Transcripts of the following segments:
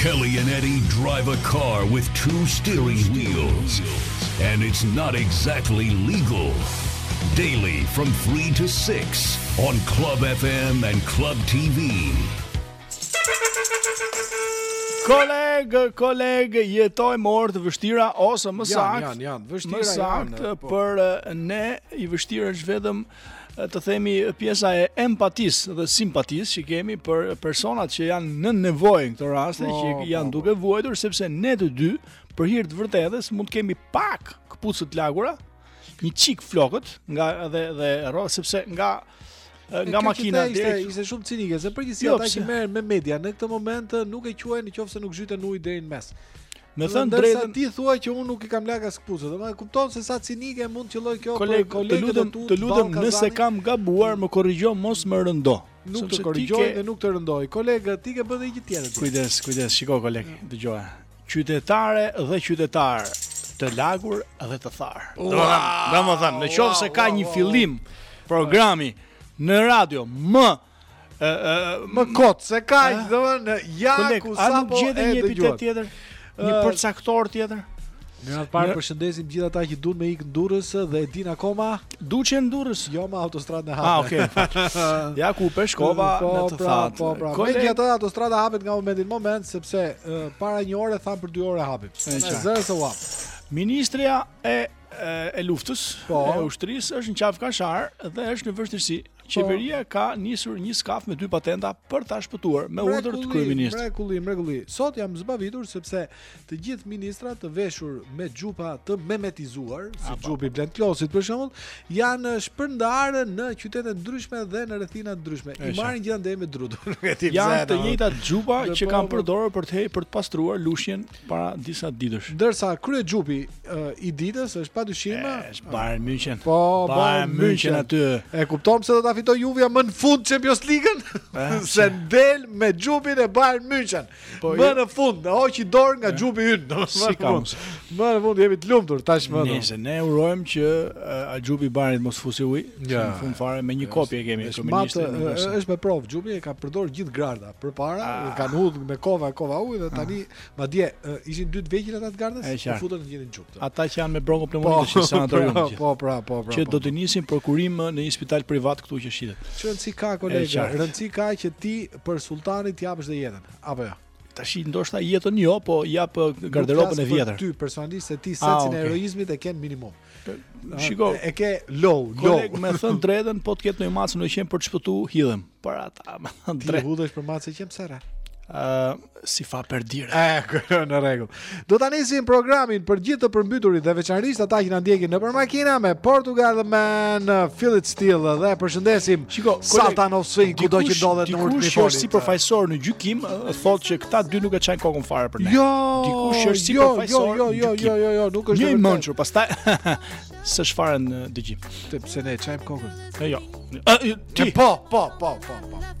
Kelly and Eddie drive a car with two steering wheels and it's not exactly legal. Daily from 3 to 6 on Club FM and Club TV. Koleg, koleg, jetojmë orë të vështira ose më saktë. Jan, jan, vështira. Më saktë po. për ne i vështirë është vetëm të themi pjesa e empatisë dhe simpatisë që kemi për personat që janë në nevojë në këtë rast po, që po, janë po, duke vuajtur sepse ne të dy për hir të vërtetës mund të kemi pak këpucët të lagura, një çik flokët edhe edhe rro sepse nga nga makina ishte, deri... ishte shumë cinike, se përgjithësisht jo, ata që merren me media në këtë moment nuk e quajnë nëse nuk zhyten në ujë deri në mes. Me thënë drejtën, ti thua që unë nuk i kam lag as këpucët, domethënë kupton se sa cinike mund të qëllojë kjo koleg, për kolegët. Të lutem, të lutem nëse kam gabuar, më korrigjo mos më rëndo. Nuk të korrigjoj ke... dhe nuk të rëndoj. Koleg, ti ke bërë një gjë tjetër. Kujdes, kujdes, shiko koleg, dëgjo. Qytetare dhe qytetarë, të lagur dhe të tharë. Domethënë, në qoftë se ka një fillim programi në radio më më kot s'e ka, domethënë, ja ku sapo e dëgjove. Një epitet tjetër, një përcaktor tjetër. Në radhë parë përshëndesim gjithë ata që duan me ikë në Durrës dhe e dinë akoma. Duan në Durrës, jo me autostradën e hapur. Ah, okay, fal. ja ku pe shkova po, në të pra, thatë. Po, pra, po, pra. ajo autostrada hapet nga momenti në moment sepse uh, para një ore thanë për 2 orë hapim. E zëmë se u hap. Ministrja e e luftës po. e ushtrisë është në Qafë Kashar dhe është në vështirësi. Qeveria ka nisur një skaf me dy patenta për ta shpëtuar me urdhër të kryeministrit. Mrekulli, mrekulli. Sot jam zbavitur sepse të gjithë ministrat të veshur me xhupa të mimetizuar, si xhupi Blendi Klosit për shembull, janë shpërndarë në qytete të ndryshme dhe në rrethina të ndryshme. I marrin gjithandej me drutur. Janë të njëjtat xhupa që kanë përdorur për të për të pastruar Lushnjën para disa ditësh. Ndërsa krye xhupi uh, i ditës është padyshim është Bayern München. Po, Bayern München aty. E kupton pse do ta fitojë Juve më në fund Champions League-n? se del me xhupin e Bayern München. Po, më në fund, e hoqi dorë nga xhupi yt, domethënë. Si kam. Më në fund jemi të lumtur tashmë. Nëse ne urojmë që uh, xhupi i Bayernit mos fusë ujë, ja. në fund fare ne një kopje kemi këtu ministrin. Është i provu, xhupi e ka përdorur gjithë garda. përpara, ah. kanë hudh me kova, kova ujë dhe ah. tani ah. madje uh, ishin dy të vegjël ata të gardës, u futën në një xhup. Ata që janë me bronkopneumoni po, te sanatoriumi. Po, po, pra, po, pra. Që po, do t'i nisin për kurim në një spital privat këtu që shitet. Ç'rëndësi ka kolega, rëndësi ka që ti për sulltanin të japësh dhe jetën. Apo jo. Tashi ndoshta jetën jo, po jap garderobën e vjetër. Ty personalisht se ti ah, sensin e heroizmit e ke në minimum. Shiko, e ke low, low. Koleg, me thënë drejtën, po të ketë ndonjë mace, një qen për të shpëtu, hidhem. Për ata, me thënë drejtën. Ti hudhesh për mace e qen për sa? Uh, si fa per dire E, që, në rregull Do të nisim programin për gjithë të përmbyturit Dhe veçanërisht ata që na ndjekin nëpër makina Me Portugal The Man Feel It Still Dhe përshëndesim Shiko, Satan of Swing kudo që ndodhet në urë të Mifolit. Dikush si përfaqësor në gjykim thotë që këta dy nuk e çajnë kokën fare për ne. Jo, dikush është si jo, jo, përfaqësor. Jo, jo, jo, jo, jo, nuk është. Një mënçur, pastaj s'është fare në dëgjim. Po pse ne çajmë kokën? E jo. A, ti po, po, po, po, po.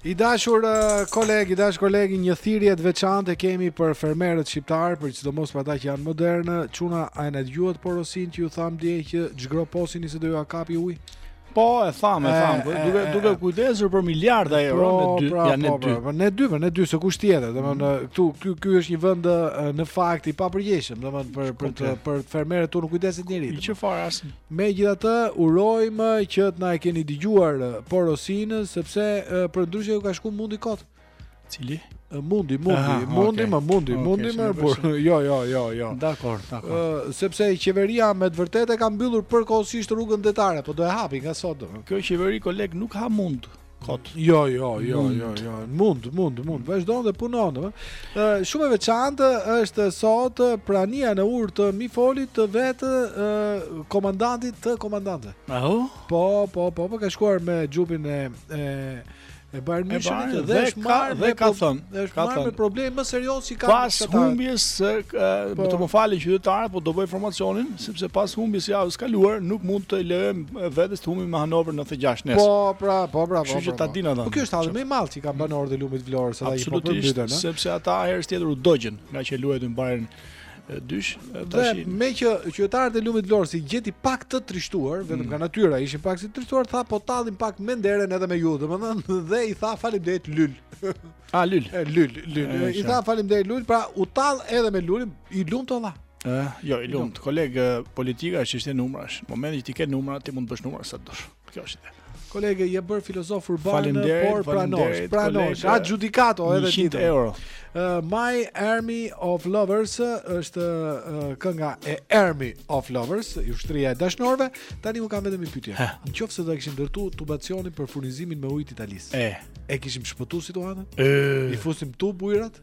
I dashur koleg, i dashur koleg, një thirrje të veçantë kemi për fermerët shqiptar, për sidomos për ata që janë moderne, çuna a e dëgjuat porosinë që ju thamë dje që zhgroposini se do ju kapi ujë. Po, e thamë, e thamë, po, duke duke kujdesur për miliarda euro po, në dy, pra, janë në po, dy. Po, në dy, në dy, se kush tjetër, domethënë mm. këtu ky ky është një vend në fakt i papërgjegjshëm, domethënë për për të për fermerët tu nuk kujdeset njeri. Që fare as Megjithatë, urojmë që të na e keni dëgjuar porosinë sepse përndryshe ju ka shku mundi kot. Cili? Mundi, mundi, Aha, mundi, okay. më mundi, okay, mundi më por jo, jo, jo, jo. Dakor, dakor. Uh, sepse qeveria me të vërtetë e ka mbyllur përkohësisht rrugën detare, po do e hapi nga sot. Kjo qeveri koleg nuk ha mund. Kot. Jo, jo, jo, mund. jo, jo. Mund, mund, mund. Vazhdon dhe punon, ëh. Ëh, shumë e veçantë është sot prania në urë të Mifolit të vetë ëh komandantit të komandantëve. Aho? Po, po, po, po ka shkuar me xhupin e e e Bayern Münchenit dhe është marrë dhe ka thënë, është marrë me problem më serioz si ka pas humbjes së po. më të më falni qytetarë, po do bëj formacionin sepse pas humbjes së javës kaluar nuk mund t'i lëmë Vetes të humbi me Hanover 96 nesër. Po, pra, po, pra, po. Kështu që ta po. din ata. Po ky është halli më i madh që ka banorët e Lumit Vlorës, ata po përmbyten, ëh. Sepse ata herë tjetër u dogjën, ngaqë luajtën Bayern dysh tash dhe meqë qytetarët e lumit Vlorës i gjeti pak të trishtuar vetëm mm. nga natyra ishin pak si trishtuar tha po tallem pak me nder edhe me ju domethënë dhe i tha faleminderit Lul a Lul e, Lul Lul i tha faleminderit Lul pra u tall edhe me Lulin i lumtë Allah Ë, jo, i lumtë, koleg, politika është çështje numrash. Në momentin që ti ke numra, ti mund të bësh numra sa të dush. Kjo është ide. Koleg, je bërë filozof urban, po pranosh, pranosh. Aggiudicato edhe ti. 100 euro. Uh, My Army of Lovers është uh, kënga e Army of Lovers, i ushtria e dashnorëve. Tani unë kam vetëm një pyetje. Në qoftë se do kishim ndërtu tubacionin për furnizimin me ujë të Italisë. E, e kishim shpëtuar situatën? E, i fusim tub ujërat?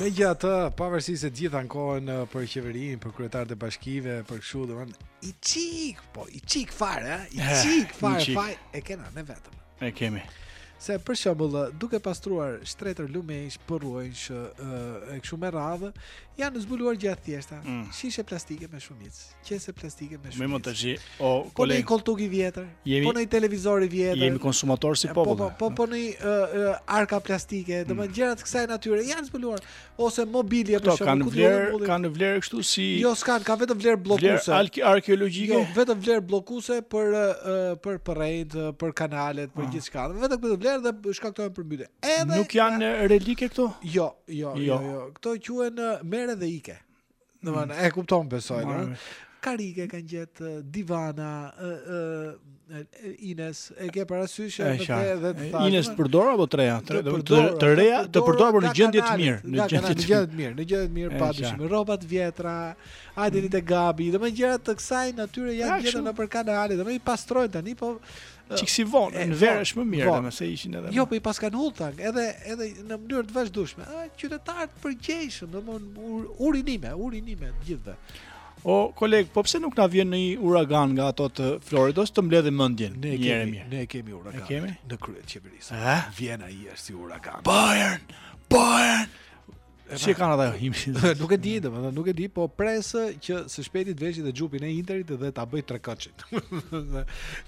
Megjithatë, pavarësisht se të gjithë ankohen për qeverinë, për kryetarët e bashkive, për kështu domethënë, i çik, po i çik fare, i çik fare faj e kena ne vetë. E kemi. Se për shembull, duke pastruar shtretër lumejsh, përrenjsh e kështu me radhë, janë zbuluar gjëra të thjeshta, mm. shishe plastike me shumicë. qese plastike me shumicë. Me montazhi o koleg. Po një kolltuk i vjetër, jemi, po një televizor i vjetër. Jemi konsumator si po, popull. Po po po, po në uh, uh, arka plastike, mm. domethënë gjëra të kësaj natyre janë zbuluar ose mobilje për shkak të vlerë, kanë vlerë kështu si Jo, s'kan, ka vetëm vlerë bllokuese. Vlerë arkeologjike. Jo, vetëm vlerë bllokuese për uh, për përrenjtë, për kanalet, për ah. gjithçka. Vetëm këtë vlerë dhe shkaktojnë përmbytje. Edhe Nuk janë relike këto? Jo, jo, jo, jo. jo. Këto quhen merr edhe ikë. Domethënë, e kupton besoj, ë? Karrige kanë gjet eh, divana, eh, eh, Ines, e ke parasysh edhe të edhe të thashë. Ines të përdorura apo të reja? Të, të, të, të reja, të përdorura por në gjendje të mirë. Në gjendje të mirë, në gjendje të mirë, padyshim. Rroba të vjetra, adinit e gabi, domethënë gjëra të kësaj natyre janë gjet nëpër kanale, domethënë i pastrojnë tani, po Çik si vonë, në verë është më mirë, vonë. nëse ishin edhe. Jo, po i paskan hullta, edhe edhe në mënyrë të vazhdueshme. Ah, qytetarë të përgjegjshëm, domethënë urime, urime të gjithëve. O koleg, po pse nuk na vjen një uragan nga ato të Floridës të mbledhë mendjen? Ne e kemi, ne e kemi uragan. Ne kemi në krye të qeverisë. Vjen ai si uragan. Bayern, Bayern. Si e kanë ata himnin? nuk e di, domethënë nuk e di, po pres që së shpejti të veshë dhe xhupin e Interit dhe ta bëjë trekëndëshin.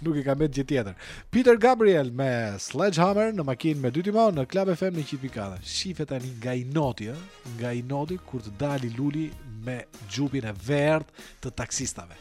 nuk i ka mbet gjë tjetër. Peter Gabriel me Sledgehammer në makinë me dy timonë në Club FM në Qipikada. Shife tani nga inati, ë, nga inati kur të dali Luli me xhupin e verdhë të taksistave.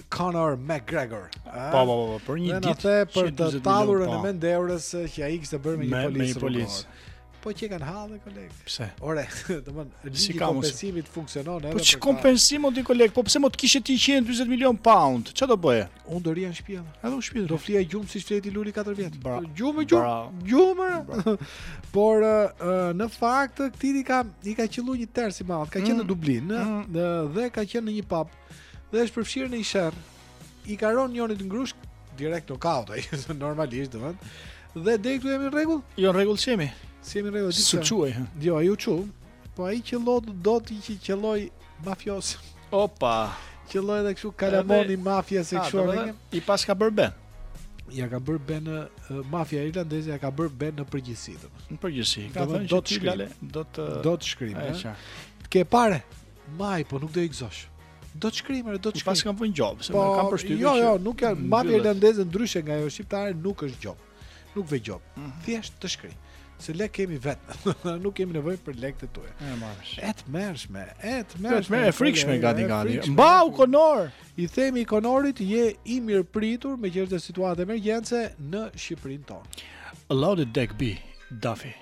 Conor McGregor. Po, po, po, po, për një ditë. Dhe në për të tallurën e po. mendeurës që ai kishte bërë me një policë. Me një policë. Po ç'e kanë hall koleg. Pse? Ore, domethënë ligji i kompensimit funksionon edhe. Po çi kompensim ti koleg? Po pse mo të kishe ti 140 milion pound? Ça do bëje? Unë do rrija në shtëpi. Edhe në shtëpi. Do flija gjumë si shteti Luli 4 vjet. Gjumë, gjumë. Gjumë. Por në fakt këtij i ka i ka qelluar një ters i madh. Ka qenë në mm. Dublin mm. dhe ka qenë në një pub dhe është përfshirë në një sherr. I ka rënë njërit një grusht direkt nokaut, ai normalisht domethënë. Dhe deri këtu jemi në rregull? Jo, në rregull s'jemi. Si jemi në rregull? S'u çua ai. Jo, ai u çu. Po ai qëlloi domethënë që qëlloi mafios. Opa. Qëlloi edhe kështu kalama i mafies se kështu edhe. I paska bërë benë. Ia ka bërë benë mafia irlandeze, ia ka bërë benë në përgjithësi domethënë. Në përgjithësi, do të do të shkrijmë. Do të shkrijmë. Ke pare? Mbaji, po nuk do i gëzosh. Do të shkrijmë, do të shkrijmë. Po s'kanë vënë gjobë, se po, më kam përshtypur. Jo, jo, nuk ka mafia irlandeze ndryshe nga ajo shqiptare, nuk është gjobë. Nuk vë gjobë. Mm -hmm. Thjesht të shkrijmë. Se lek kemi vetë. nuk kemi nevojë për lekë të tuaja. E marrësh. E tmerrshme, e tmerrshme. E tmerr frikshme gati gati. Mbahu Conor. I themi Conorit je i mirëpritur me gjithë situatë emergjence në Shqipërinë tonë. Allowed deck B, Duffy.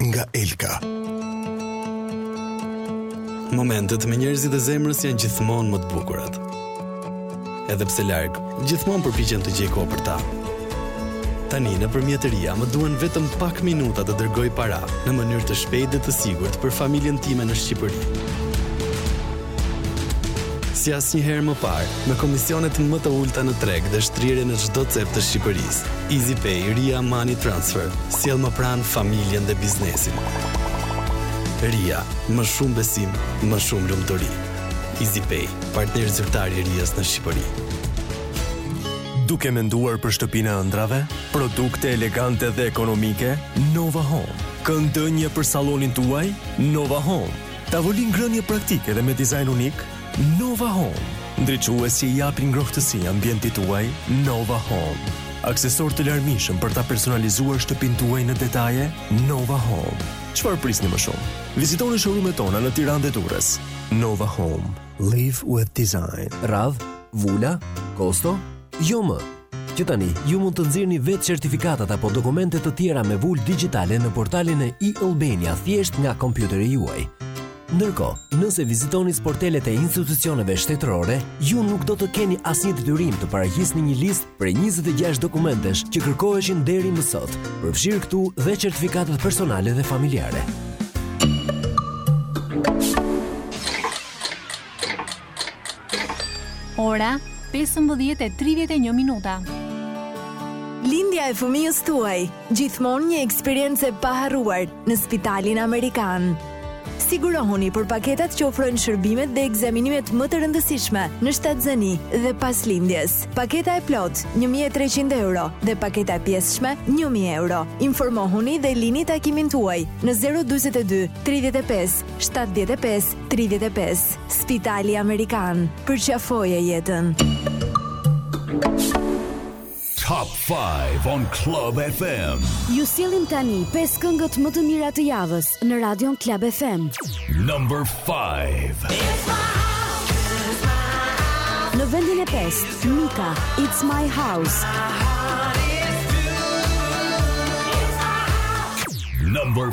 nga Elka. Momentet me njerëzit e zemrës janë gjithmonë më të bukurat. Edhe pse larg, gjithmonë përpiqem të gjej kohë për ta. Tani nëpërmjet Ria më duhen vetëm pak minuta të dërgoj para në mënyrë të shpejtë dhe të sigurt për familjen time në Shqipëri. Si asnjëherë më parë, me komisionet më të ulëta në treg dhe shtrirje në çdo cep të Shqipërisë, EasyPay Ria Money Transfer sjell më pranë familjen dhe biznesin. Ria, më shumë besim, më shumë lumturi. EasyPay, partner zyrtar i Rias në Shqipëri. Duke menduar për shtëpinë e ëndrrave, produkte elegante dhe ekonomike? Nova Home, kënd ndenje për sallonin tuaj? Nova Home, Tavolinë ngrënie praktike dhe me dizajn unik Nova Home, ndriçues që i japin ngrohtësi ambientit tuaj Nova Home, aksesorë të larmishëm për ta personalizuar shtëpinë tuaj në detaje Nova Home. Çfarë prisni më shumë? Vizitoni showroom-et tona në Tiranë dhe Durrës. Nova Home, live with design. Radhë? Vula? Kosto? Jo më! Që tani, ju mund të nxirrni vetë certifikatat apo dokumente të tjera me vulë digjitale në portalin e e-Albania thjesht nga kompjuteri juaj. Ndërkohë, nëse vizitoni sportelet e institucioneve shtetërore, ju nuk do të keni asnjë detyrim të paraqisni një listë prej 26 dokumentesh që kërkoheshin deri më sot, përfshirë këtu dhe certifikatat personale dhe familjare. Ora, 15:31 minuta. Lindja e fëmijës tuaj, gjithmonë një eksperiencë e paharruar në Spitalin Amerikan. Sigurohuni për paketat që ofrojnë shërbimet dhe ekzaminimet më të rëndësishme në shtatzëni dhe pas lindjes. Paketa e plotë 1300 euro dhe paketa e pjesshme 1000 euro. Informohuni dhe lini takimin tuaj në 042 35 75 Tridhjetë e pesë, Spitali Amerikan, përqafoje jetën. Top 5 on Club FM. Ju sjellim tani pesë këngët më të mira të javës në Radion Club FM. Number 5. Në vendin e 5, Mika, It's My House. Number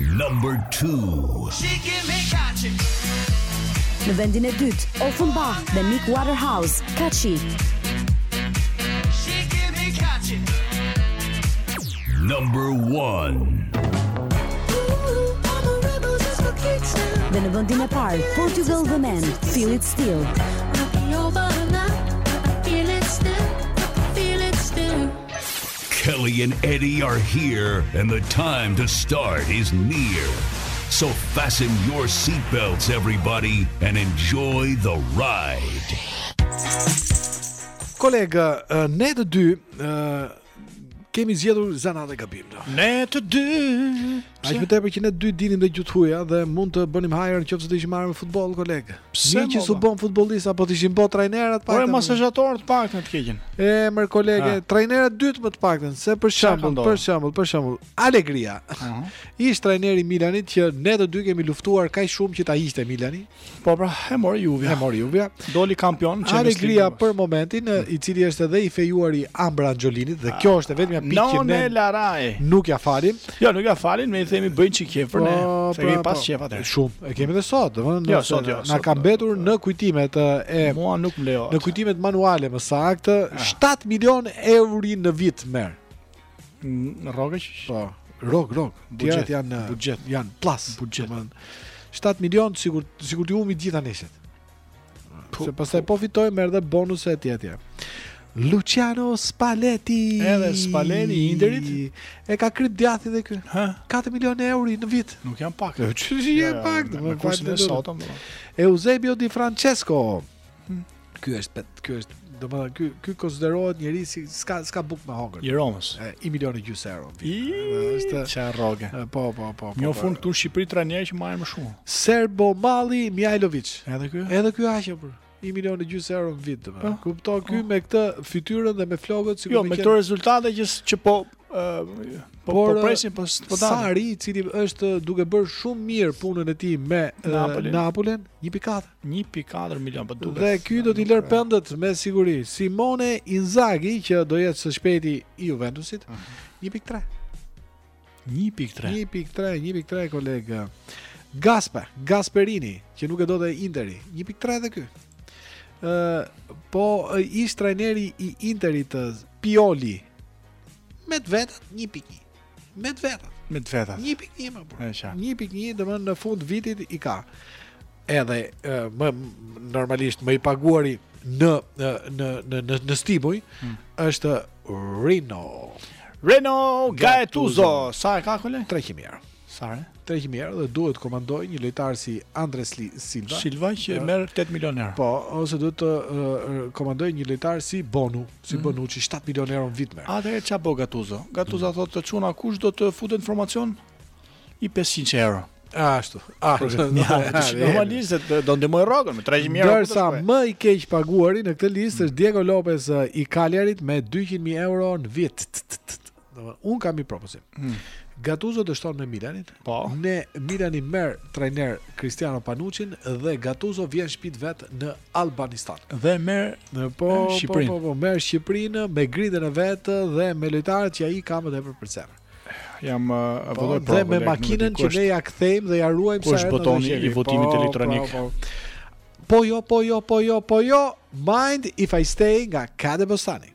Number 2 Në vendin e dytë, Ofenbach dhe Nick Waterhouse, Katchi. Number 1 Dhe në vendin e parë, Portugal The Man, Feel It Still. Kelly and Eddie are here, and the time to start is near. So fasten your seatbelts, everybody, and enjoy the ride. Kolega, uh, ne të dy kemi zjedhur zanat e gabim. Ne të dy... Aq më tepër që ne dy dinim dhe gjuhë të huja dhe mund të bënim hajër në qoftë se do të ishim marrë me futboll koleg. Pse që s'u bëm futbollist apo të ishin bo trajnerë të pak. Po mos është ator të paktën të keqin. E mer koleg, trajnerë të dytë më të paktën, se për shembull, për shembull, për shembull, Allegri. Ish trajneri i Milanit që ne të dy kemi luftuar kaq shumë që ta hiqte Milani. Po pra, e mori Juvja. E mori Juvja. Doli kampion në Champions League. Allegri për momentin, mm. i cili është edhe i fejuari i Ambra Angiolinit dhe kjo është e vetmja pikë që ne Laraj. Nuk ia falim. Jo, nuk ia falim, ne i themi bëjnë çikje për ne. Po, se e kemi pra, pas qejf po, atë. Shumë. E kemi edhe sot, domethënë. Jo, sot jo. Na ka mbetur në kujtimet e Mua nuk më lejo. Në kujtimet manuale më saktë, 7 ah. milionë euro në vit merr. Mm, Rrogë? Po, rrogë, rrogë. Buxhet janë eh, buxhet, janë plus. Buxhet. 7 milion sikur sikur t'i humbi të gjitha ndeshjet. Po, se pastaj po, po fitoi merr edhe bonuse etj etj. Luciano Spalletti. Edhe Spalletti i Interit e ka kripur djathin dhe ky. Hë? 4 milionë euro në vit. Nuk janë pak. Si janë pak? Me kursin e sotëm. Po. Eusebio Di Francesco. Hm. Ky është ky është, domethënë ky ky konsiderohet njeri si s'ka s'ka bukë me hongër. I Romës. E, 1 milion e gjysë euro. Është ça rroge. Po, po, po. Në po, po. fund këtu në Shqipëri trajner që marrin më shumë. Serbomadhi Mihajlovic. Edhe ky? Edhe ky aq apo? 1 milion e gjysë euro në vit të me. Po. Kupto, ky po. me këtë fytyrën dhe me flokët si Jo, me këto rezultate që, që po Po po presim po po dalë. Sarri i cili është duke bërë shumë mirë punën e tij me Napolin, Napolin 1.4. 1.4 milion, po duket. Dhe ky do t'i lërë pendët me siguri. Simone Inzaghi që do jetë së shpejti i Juventusit. 1.3. 1.3. 1.3, 1.3 kolegë. Gaspe, Gasperini, që nuk e donte Interi, 1.3 dhe ky. Ë, po ish trajneri i Interit Pioli me të vetat 1.1. Me të vetat. Me të vetat. 1.1 more burrë. 1.1 domethënë në fund të vitit i ka. Edhe më normalisht më i paguari në në në në në, në stimuj hmm. është Rino. Rino Gattuso. Sa e ka koleg? 300 mijë euro. Sa e? 300 mijë euro dhe duhet të komandojë një lojtar si Andre Si Silva. Silva që uh, merr 8 milionë euro. Po, ose duhet të uh, komandojë një lojtar si Bonu. Si mm. Bonucci, 7 milion euro në vit merr. Atëherë ça bën Gattuso? Gattuso mm. thotë çuna kush do të futet në formacion i 500 euro. Ashtu. Ashtu. Normalisht se do ndihmoj rrogën me 300 mijë euro. Ndërsa më i keq paguari në këtë listë është Diego Lopez uh, i Cagliarit me 200 mijë euro në vit. Domethënë, un kam një propozim. Hmm. Gattuso dështon me Milanin. Po. Dhe Milani merr trajner Cristiano Panucci-n dhe Gattuso vjen shpi t'vet në Albanistan. Dhe merr në po, po Shqipërinë. Po, po, po, merr Shqipërinë me gritën e vet dhe me lojtarët që ai ka më tepër për zemër. Jam uh, po, votoj pro. Dhe me makinën që ne ja kthejmë dhe ja ruajmë sa herë. Kush butoni i votimit po, elektronik? Po, po. po jo, po jo, po jo, po jo. Mind if I stay nga Kadebostany.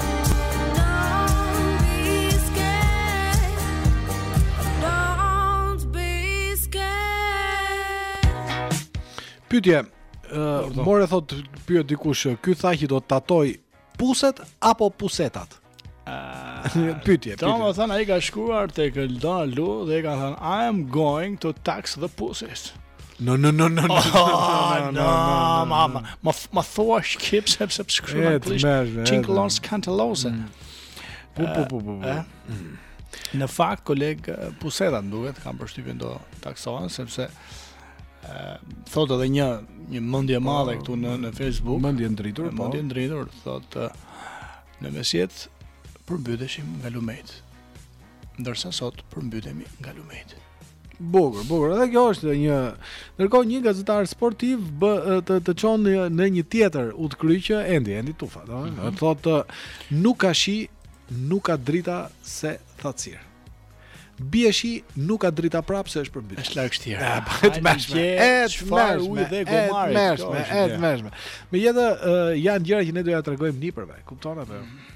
Pytje, uh, more thot pyet dikush, ky tha që do të tatoj puset apo pusetat? Uh, pytje, pytje. Do më thënë, a i ka shkruar te Donald Lu dhe i ka thënë, I am going to tax the pussies. No no no no no ah, no mama ma ma thuaj shqip se pse shkruan please Chinklons Cantalose mm. po po po po eh? mm. në fakt koleg eh, pusetat duket kam përshtypjen do taksohen sepse eh, thotë edhe një një mendje e madhe këtu në në Facebook mendje ndritur po mendje ndritur thotë në mesjetë përmbyteshim nga lumejt ndërsa sot përmbytemi nga lumet Bukur, bukur. Edhe kjo është një ndërkohë një gazetar sportiv bë të të çon në, në një tjetër udhkryqë Endi, Endi Tufa, do. Mm -hmm. Thotë nuk ka shi, nuk ka drita se thatësirë. Bie shi, nuk ka drita prapë se është përmbyt. Është lagështirë. Ja, po të mësh. E çfarë ujë dhe gomare. E mësh, e mësh. Me jetë janë gjëra që ne do ja tregojmë nipërve, kupton apo? Mm -hmm.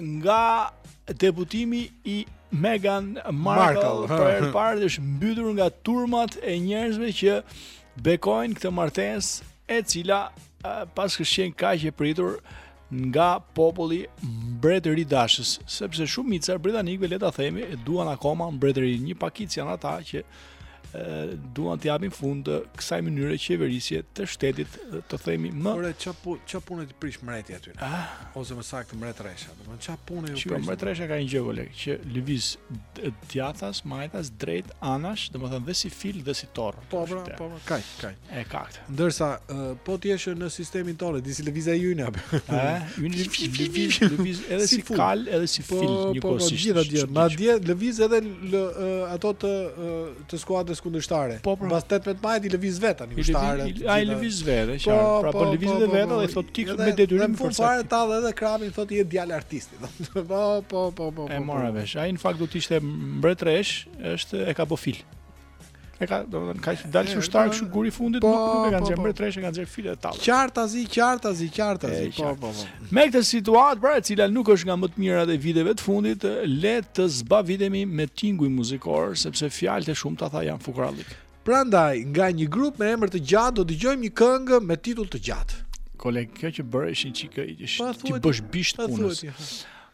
nga debutimi i Meghan Markle për herë të parë është mbytur nga turmat e njerëzve që bekojnë këtë martesë e cila paskësh qenë kaq e pritur nga populli mbretëri dashës, sepse shumica e britanikëve le ta themi e duan akoma mbretërinë, një pakicë janë ata që duan t'i japin fund kësaj mënyre qeverisje të shtetit të themi Ore ça po ça punë të prish mbreti aty. Ah, ose më saktë mbretëresha. Domethënë ça punë ju prish. Çfarë mbretëresha ka një gjë koleg që lëviz djathas, majtas, drejt, anash, domethënë dhe si fil dhe si torrë. Po, po, po, kaq, kaq. E kaq. Ndërsa, po të jesh në sistemin tonë, di si lëviz ai yni, apë. E, yni lëviz, lëviz, edhe si, si kal, edhe si po, fil, një po, po, gjithandej, madje, lëviz edhe lë, ato të, të skuadrës kundërshtare. Po, po. Mbas 18 majit i lëviz vetë, kundërshtare. Ai lëviz vetë, po, qartë, pra po, po lëviz dhe vetë, dhe i thot ti këtë me detyrim për sa. Dhe ta dhe edhe kramin, thot je djalë artisti. Po, po, po, po, po. E mora vesh, ai në fakt do të ishte mbretëreshë, është e ka po fil. e ka do të thotë kaq dal si ushtar kështu guri i fundit po, nuk e kanë po, gjetur po. për tresh e kanë gjetur filet e tallë. Qartazi, qartazi, qartazi. Po, po, po. Me këtë situatë, pra e cila nuk është nga më të mirat e viteve të fundit, le të zbavitemi me tinguj muzikor sepse fjalët e shumta tha janë fukarallik. Prandaj, nga një grup me emër të gjatë do dëgjojmë një këngë me titull të gjatë. Koleg, kjo që bëre ishte një çikë, t'i bësh bisht punës.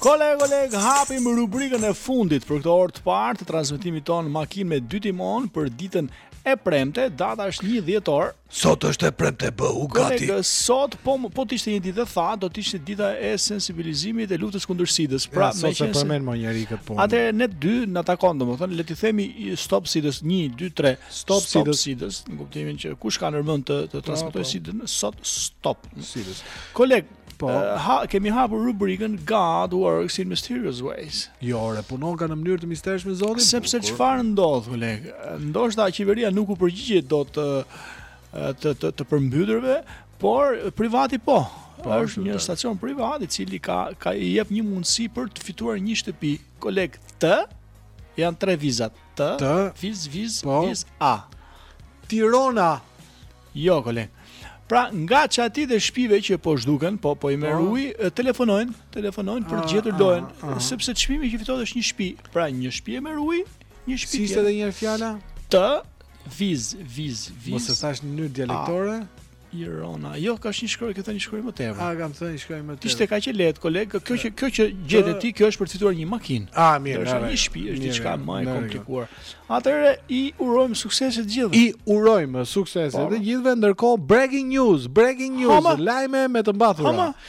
Koleg, koleg, hapim rubrikën e fundit për këtë orë të parë të transmetimit tonë makinë me dy timon për ditën e premte, data është 1 dhjetor. Sot është e premte bëhu gati. Koleg, sot po po të ishte një ditë e thatë, do të ishte dita e sensibilizimit e luftës kundër sidës. Pra, ja, sot s'e përmend më njeri këtë punë. Atëherë ne dy na takon domethënë, le t'i themi stop sidës 1 2 3. Stop sidës. Sidës, në kuptimin që kush ka ndërmend të, të po, transmetojë po. sidën, sot stop. Sidës. Koleg, Po. Uh, ha, kemi hapur rubrikën God Works in Mysterious Ways. Jo, re, punoka në mënyrë të mistershme Zoti. Sepse çfarë ndodh, koleg? Ndoshta qeveria nuk u përgjigjet dot të të, të përmbytyrve, por privati po. Po është një stacion privat i cili ka ka i jep një mundësi për të fituar një shtëpi. Koleg, T, janë tre vizat. T, T vizë vizë po, vizë A. Tirona. Jo, koleg. Pra, nga çatitë e shpive që po zhduken, po po i merr po. uji, telefonojnë, telefonojnë për të ah, gjetur ah, lojën, ah. sepse çmimi që fitohet është një shtëpi. Pra, një shtëpi e merr uji, një shtëpi. Si ishte edhe një herë fjala? T vizë vizë vizë. Mos e thashë në mënyrë dialektore. Irona. Jo, ka një shkronjë, këtë një shkronjë më tepër. A kam thënë një shkronjë më tepër. Ishte kaq e lehtë, koleg, kjo që kjo që gjete ti, kjo është për të fituar një makinë. A mirë, është një shtëpi, është diçka më e komplikuar. Atëherë i urojmë suksese të gjithëve. I urojmë suksese të gjithëve. Ndërkohë breaking news, breaking news, lajme me të mbathura.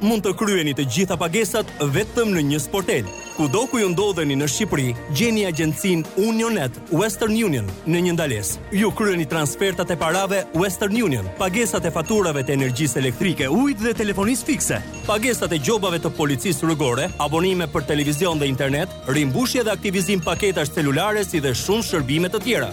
Mund të kryeni të gjitha pagesat vetëm në një sportel. Kudo ku ju ndodheni në Shqipëri, gjeni agjencinë Unionet Western Union në një ndalesë. Ju kryeni transfertat e parave Western Union, pagesat e faturave të energjisë elektrike, ujit dhe telefonisë fikse, pagesat e gjobave të policisë rrugore, abonime për televizion dhe internet, rimbushje dhe aktivizim paketash celulare si dhe shumë shërbime të tjera.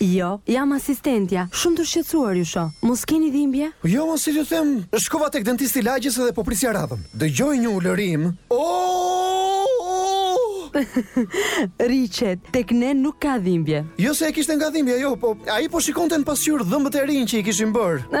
Jo, jam asistentja. Shumë të shqetësuar ju shoh. Mos keni dhimbje? Jo, mo, si t'ju them, shkova tek dentisti i lagjes dhe po prisja radhën. Dëgjoj një ulërim, Ooooh! Rri qetë, tek ne nuk ka dhimbje. Jo se e kishte nga dhimbja, jo, po ai po shikonte në pasqyrë dhëmbët e rinj që i kishin bërë.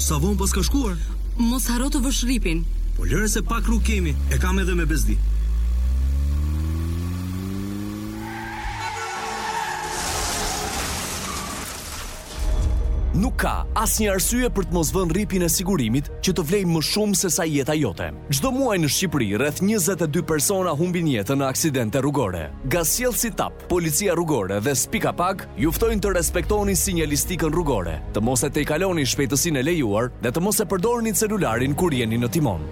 Sa vonë paska shkuar? Mos harro të vësh rripin. Po lëre se pak rrugë kemi, e kam edhe bezdi. Nuk ka asnjë arsye për të mos vënë rripin e sigurimit që të vlejë më shumë se sa jeta jote. Çdo muaj në Shqipëri rreth 22 persona humbin jetën në aksidente rrugore. Gazsjellësi TAP Policia Rrugore dhe Spika Pag ju ftojnë të respektoni sinjalistikën rrugore, të mos e tejkaloni shpejtësinë e lejuar dhe të mos e përdorni celularin kur jeni në timon.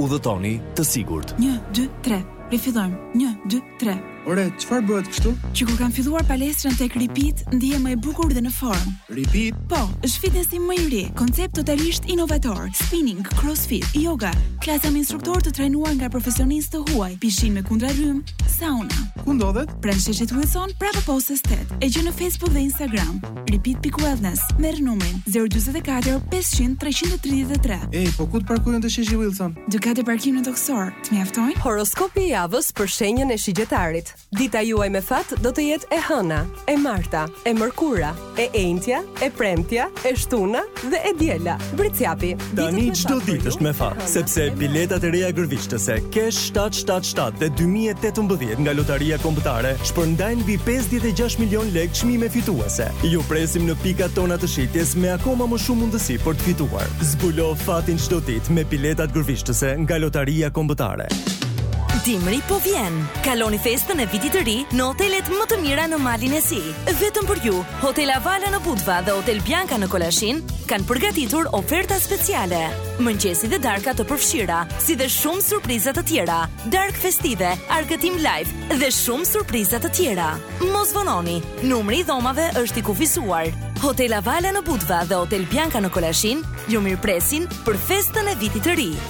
Udhëtoni të sigurt. 1 2 3. Rifillojmë. 1 2 3. Ore, çfarë bëhet kështu? Që kur kam filluar palestrën tek Repeat, ndihem më e bukur dhe në formë. Repeat? Po, është fitnessi më i ri, koncept totalisht inovator, spinning, crossfit, yoga, klasa me instruktorë të trajnuar nga profesionistë të huaj, pishinë me kundërrymë, sauna. Ku ndodhet? Pranë sheshit Wilson, prapa postës 8. E gjen në Facebook dhe Instagram. Repeat pikë Wellness. Merr numrin 044 500 333. Ej, po ku të parkoj unë te sheshi Wilson? Dy kate parkim nëntokësor. Të mjaftojnë? Horoskopi i javës për shenjën e shigjetarit. Dita juaj me fat do të jetë e hëna, e marta, e mërkura, E enjtja, e premtja, e shtuna dhe e diela. Bricjapi. Tani çdo ditë është me fat, sepse biletat e reja gërvishtëse Cash 777 dhe 2018 nga Lotaria Kombëtare shpërndajnë mbi 56 milion lekë çmime fituese. Ju presim në pikat tona të shitjes me akoma më shumë mundësi për të fituar. Zbulo fatin çdo ditë me biletat gërvishtëse nga Lotaria Kombëtare. Dimri po vjen. Kaloni festën e vitit të ri në hotelet më të mira në Malin e Zi. Vetëm për ju, Hotel Avala në Budva dhe Hotel Bianca në Kolashin kanë përgatitur oferta speciale. Mëngjesi dhe darka të përfshira, si dhe shumë surpriza të tjera, darkë festive, argëtim live dhe shumë surpriza të tjera. Mos vononi, numri i dhomave është i kufizuar. Hotel Avala në Budva dhe Hotel Bianca në Kolashin ju mirëpresin për festën e vitit të ri.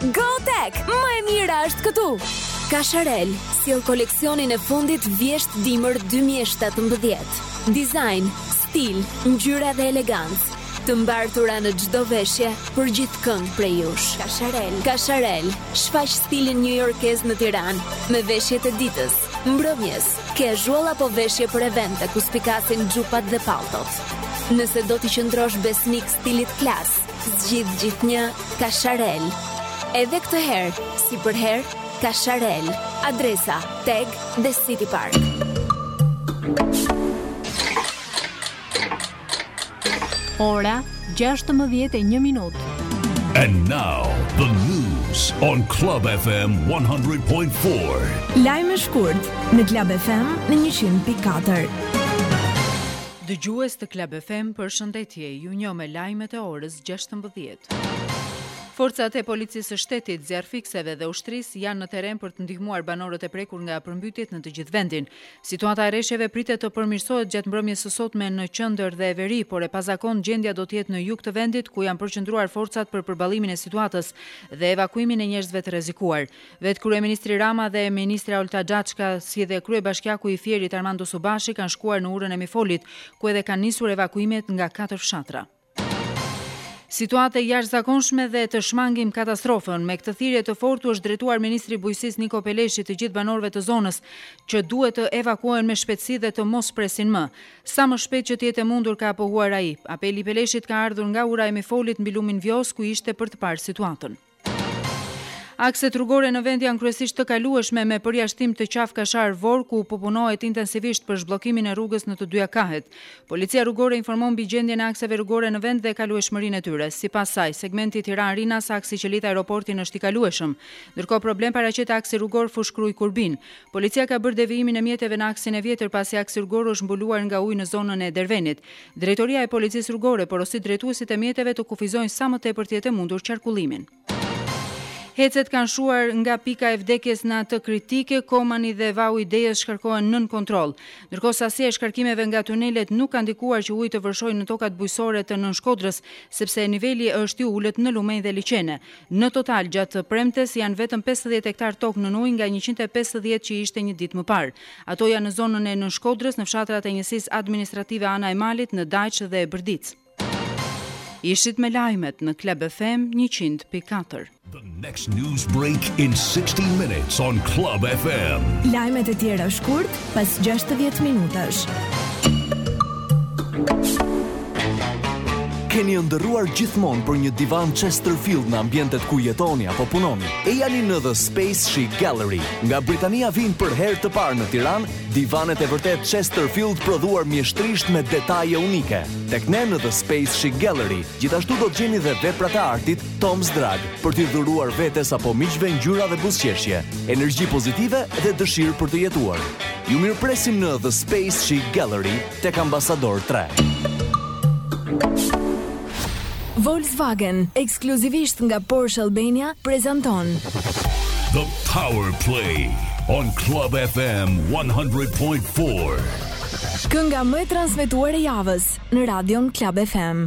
Go Tech, më e mira është këtu. Kasharel, sjell koleksionin e fundit vjeshtë dimër 2017. Dizajn, stil, ngjyra dhe elegancë. Të mbartura në çdo veshje për gjithkënd prej jush. Kasharel, Kasharel, shfaq stilin njujorkez në Tiranë me veshjet e ditës, mbrëmjes, casual apo veshje për evente ku spikasin xhupat dhe palltot. Nëse do t'i qëndrosh besnik stilit klas, Zgjidh gjithnjë Kasharel. Edhe këtë herë, si përherë, Kasharel. Adresa, TEG dhe City Park. Ora 16:01 minutë. And now the news on Club FM 100.4. Lajme shkurt në Club FM në 100.4. Dëgjues të Club FM përshëndetje, ju njoh me lajmet e orës gjashtëmbëdhjetë. Forcat e Policisë së Shtetit, zjarrfikseve dhe ushtrisë janë në terren për të ndihmuar banorët e prekur nga përmbytjet në të gjithë vendin. Situata e reshjeve pritet të përmirësohet gjatë mbrëmjes së sotme në qendër dhe veri, por e pazakontë gjendja do të jetë në jug të vendit, ku janë përqendruar forcat për përballimin e situatës dhe evakuimin e njerëzve të rrezikuar. Vetë kryeministri Rama dhe ministrja Olta Xhaçka, si dhe kryebashkiaku i Fierit Armando Subashi kanë shkuar në urën e Mifolit, ku edhe kanë nisur evakuimet nga katër fshatra. Situatë e jashtëzakonshme dhe të shmangim katastrofën. Me këtë thirrje të fortë u është drejtuar ministri i Bujqësisë Niko Peleshi të gjithë banorëve të zonës, që duhet të evakuohen me shpejtësi dhe të mos presin më. Sa më shpejt që të jetë e mundur, ka pohuar ai. Apeli i Peleshit ka ardhur nga ura e Mifolit mbi lumin Vjosë, ku ishte për të parë situatën. Akset rrugore në vend janë kryesisht të kalueshme me përjashtim të Qafë Kashar Vorë, ku po punohet intensivisht për zhbllokimin e rrugës në të dyja kahet. Policia rrugore informon mbi gjendjen e akseve rrugore në vend dhe kalueshmërinë e tyre. Sipas saj, segmenti Tiranë Rinas, aksi që lidh aeroportin është i kalueshëm. Ndërkohë problem paraqet aksi rrugor Fushë-Krujë Kurbin. Policia ka bërë devijimin e mjeteve në aksin e vjetër pasi aksi rrugor është mbuluar nga ujë në zonën e Dervenit. Drejtoria e Policisë Rrugore porosit drejtuesit e mjeteve të kufizojnë sa më tepër të jetë e mundur qarkullimin. Hecet kanë shkuar nga pika e vdekjes në atë kritike, Komani dhe Vau i Dejës shkarkohen nën kontroll. Ndërkohë sasia e shkarkimeve nga tunelet nuk ka ndikuar që uji të vërshojë në tokat bujqësore të Nënshkodrës, sepse niveli është i ulët në lumenj dhe liqene. Në total, gjatë premtes janë vetëm pesëdhjetë hektarë tokë nën ujë nga njëqind e pesëdhjetë që ishte një ditë më parë. Ato janë në zonën e Nënshkodrës, në fshatrat e njësisë administrative Ana e Malit, në Dajç dhe Bërdicë. Ishit me lajmet në Club FM njëqind pikë katër. The next news break in sixty minutes on Club FM. Lajmet e tjera shkurt pas 60 minutash. Keni ëndërruar gjithmonë për një divan Chesterfield në ambientet ku jetoni apo punoni? Ejani në The Space Chic Gallery. Nga Britania vijnë për herë të parë në Tiranë, divanet e vërtetë Chesterfield prodhuar mjeshtërisht me detaje unike. Tek ne në The Space Chic Gallery, gjithashtu do të gjeni dhe veprat e artit Tom's Drag për t'i dhuruar vetes apo miqve ngjyra dhe buzëqeshje, energji pozitive dhe dëshirë për të jetuar. Ju mirëpresim në The Space Chic Gallery tek Ambasador 3. Volkswagen, ekskluzivisht nga Porsche Albania, prezanton The Power Play on Club FM 100.4. Kënga më e transmetuar e javës në radion Club FM.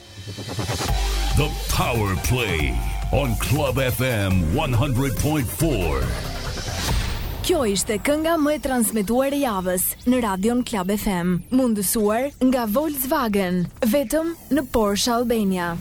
The Power Play on Club FM 100.4. Kjo ishte kënga më e transmetuar e javës në radion Club FM, mundësuar nga Volkswagen, vetëm në Porsche Albania.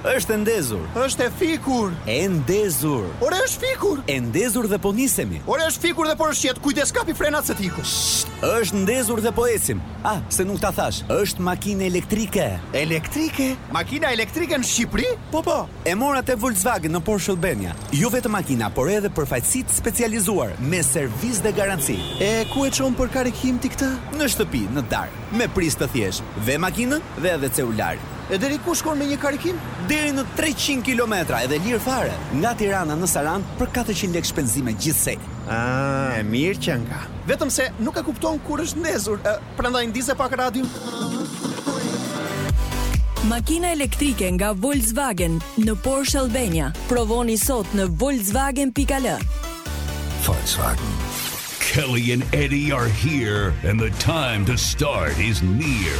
Është e ndezur. Është e fikur. E ndezur. Ore është fikur. E ndezur dhe po nisemi. Ore është fikur dhe po rrëshqet. Kujdes kapi frenat se të iku. Shh, është ndezur dhe po ecim. Ah, se nuk ta thash. Është makinë elektrike. Elektrike? Makina elektrike në Shqipëri? Po po. E mora te Volkswagen në Porsche Albania. Jo vetëm makina, por edhe përfaqësi të specializuar me servis dhe garanci. E ku e çon për karikim ti këtë? Në shtëpi, në darkë. me prizë të thjeshtë, vë makinën dhe edhe celularin. E deri ku shkon me një karikim? Deri në treqind kilometra edhe lirë fare, nga Tirana në Sarandë për katërqind lekë shpenzime gjithsej. Aaa, e mirë qenka. Vetëm se nuk e kupton kur është ndezur, prandaj ndize pak radion. Makina elektrike nga Volkswagen në Porsche Albania. Provoni sot në volkswagen.al. Volkswagen. Kelly and Eddie are here and the time to start is near.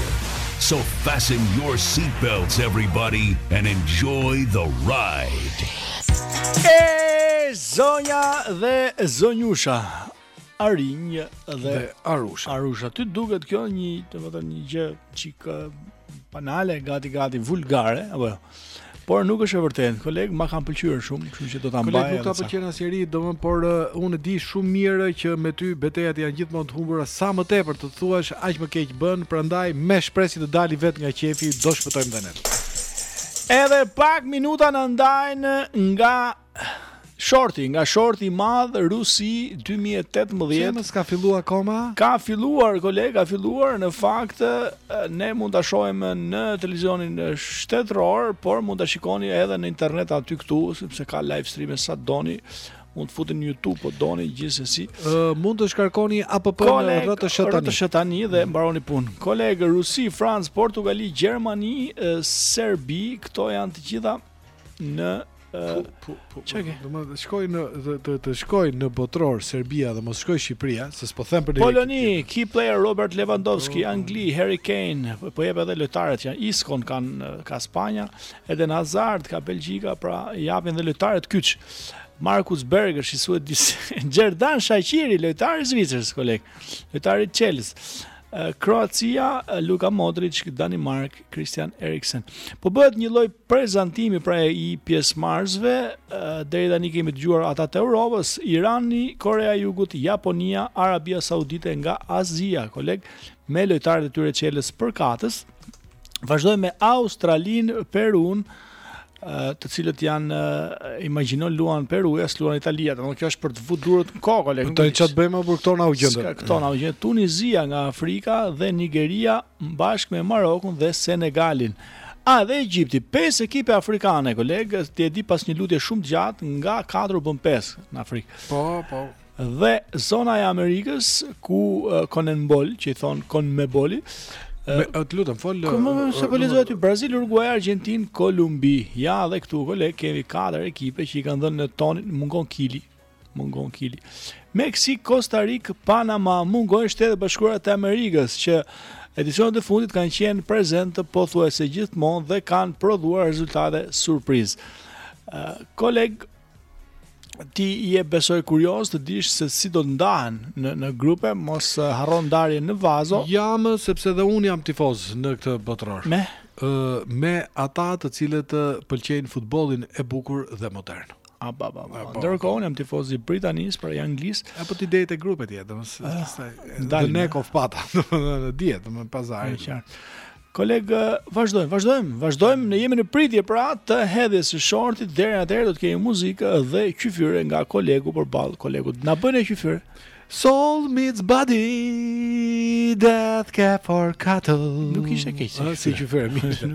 So fasten your seat belts everybody and enjoy the ride. E zonja dhe zonjusha Arinj dhe Arusha. Arusha, të duket kjo një, domethënë një gjë çik banale, gati gati vulgare, apo jo? Por nuk është e vërtetë, koleg, ma kanë pëlqyer shumë, kështu që do ta mbaj. Koleg nuk ta pëlqen asnjeri, domethënë por uh, unë e di shumë mirë që me ty betejat janë gjithmonë të humbura, sa më tepër të thuash, aq më keq bën, prandaj me shpresë të dali vetë nga qefi, do shpëtojmë dhe ne. Edhe pak minuta na ndajnë nga Shorti, nga shorti i madh Rusi 2018. Çfarë s'ka filluar akoma? Ka filluar, koleg, ka filluar. Në fakt, ne mund ta shohim në televizionin shtetëror, por mund ta shikoni edhe në internet aty këtu, sepse ka live stream sa doni. Mund të futeni në YouTube po doni gjithsesi. Uh, mund të shkarkoni app-in RTSH tani. RTSH tani dhe mbaroni punë. Koleg, Rusi, Francë, Portugali, Gjermani, Serbi, këto janë të gjitha në Çeke. Domethënë të shkojë në të të, të shkojë në botëror Serbia dhe mos shkojë Shqipëria, se s'po them për ne. Poloni, key player Robert Lewandowski, oh. Angli, Harry Kane, po, po jep edhe lojtarët kyç, Iskon ka Spanja, Eden Hazard ka Belgjika, pra japin edhe lojtarët kyç. Markus Berg i Suedisë, Xherdan Shaqiri, lojtar i Zvicrës, koleg. Lojtari çelës. Kroacia, Luka Modric, Danimarkë, Christian Eriksen. Po bëhet një lloj prezantimi pra i pjesëmarrësve, deri tani kemi dëgjuar ata të Europës, Irani, Korea e Jugut, Japonia, Arabia Saudite nga Azia, koleg, me lojtarët e tyre kyç përkatës. Vazhdojmë me Australinë, Perun, të cilët janë imagjino luan Peruja, s'luan Italia, dhe kjo është për të vu durët në kokë, koleg. Po çfarë të bëjmë, po këto na u gjendën. Këto na u gjendën. Tunizia nga Afrika dhe Nigeria bashkë me Marokun dhe Senegalin. A, dhe Egjipti, 5 ekipe afrikane, koleg, ti e di pas një lutje shumë të gjatë, nga 4 u bën 5 në Afrikë. Po, po. Dhe zona e Amerikës ku Konenbol, që i thon Konmeboli, Të lutem, fol. Jo, më vjen se po lexoj aty Brazil, Uruguay, Argentinë, Kolumbi. Ja edhe këtu koleg kemi katër ekipe që i kanë dhënë tonin mungon Kili. Mungon Kili. Meksik, Costa Rica, Panama, mungojnë Shtetet e Bashkuara të Amerikës që edicionet e fundit kanë qenë prezente pothuajse gjithmonë dhe kanë prodhuar rezultate surprizë. Koleg, Ti je besoj kurioz të dish se si do të ndahen në në grupe, mos eh, harro ndarjen në vazo. Jam sepse dhe un jam tifoz në këtë botëror. Me ë, me ata të cilët ë, pëlqejnë futbollin e bukur dhe modern. a ba ba. ba. po. Ndërkohë un jam tifoz i Britanisë për i Anglisë. Apo ti i di ti grupet jetë, domethënë kësaj. dalin, The neck of pata, domethënë dihet, domethënë pazari. Është qartë. Koleg, vazhdojmë, vazhdojmë, vazhdojmë, ne jemi në pritje pra të hedhjes së shortit, deri atëherë do të kemi muzikë dhe qyfyre nga kolegu përballë kolegut. Na bëjnë qyfyre. Soul meets body, Death Cab for Cutie. Nuk ishte keq. Si qyfyre, mirë.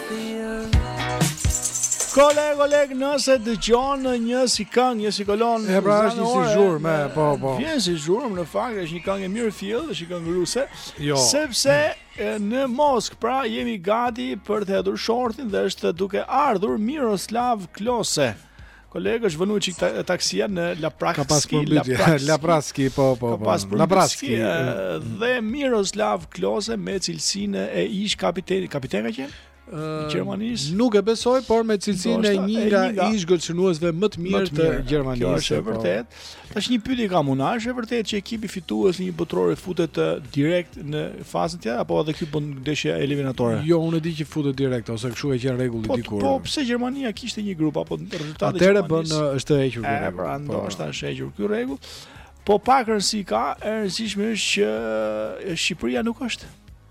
Koleg, koleg, nëse dëgjon një si këngë, një si kolonë E pra është një si zhurmë, po, po Vjen si zhurmë, në fakt është një këngë e mirëfilltë, është një këngë ruse Jo Sepse në Moskë, pra jemi gati për të hedhur shortin dhe është duke ardhur Miroslav Klose Koleg, është vënë çik taksia në Lapraski, Lapraski, Lapraski, po, po, po. Pas Lapraski dhe Miroslav Klose me cilësinë e ish kapitenit, kapiten ka qenë? Gjermanisë. Nuk e besoj, por me cilësinë e një nga ish golshënuesve më të mirë të Gjermanisë. Kjo është e, po, vërtetë. Tash një pyetje kam unë, është e vërtetë që ekipi fitues i një botërore futet direkt në fazën tjetër apo edhe ky bën ndeshje eliminatore? Jo, unë e di që futet direkt ose kështu ka qenë rregulli po, dikur. Po pse Gjermania kishte një grup apo rezultati që Atëherë bën është hequr. Ëh, pra po. ndoshta është hequr ky rregull. Po pak rëndësi ka, e rëndësishme është që Shqipëria nuk është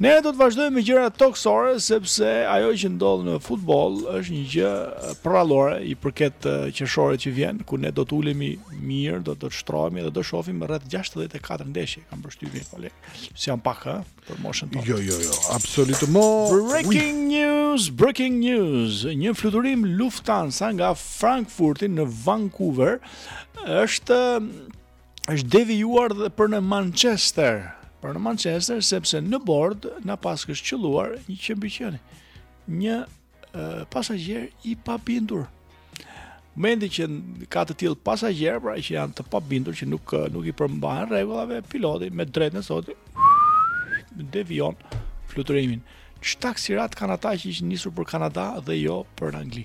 Ne do të vazhdojmë me gjërat tokësore sepse ajo që ndodh në futboll është një gjë përrallore i përket qershorit që vjen kur ne do të ulemi mirë, do të shtrohemi dhe do shohim rreth 64 ndeshje, kam përshtypjen, koleg. S'janë pak ë për moshën tonë. Jo, jo, jo, absolutisht. Breaking news, breaking news. Një fluturim Lufthansa nga Frankfurti në Vancouver është është devijuar për në Manchester. Për në Manchester sepse në bord na paskësh qëlluar një qen bir qeni, një pasagjer i pabindur. Mendi që ka të tillë pasagjer, pra që janë të pabindur që nuk nuk i përmbahen rregullave, piloti me të drejtë sot devijon fluturimin. Ç'taksirat kanë ata që ishin nisur për Kanada dhe jo për Angli.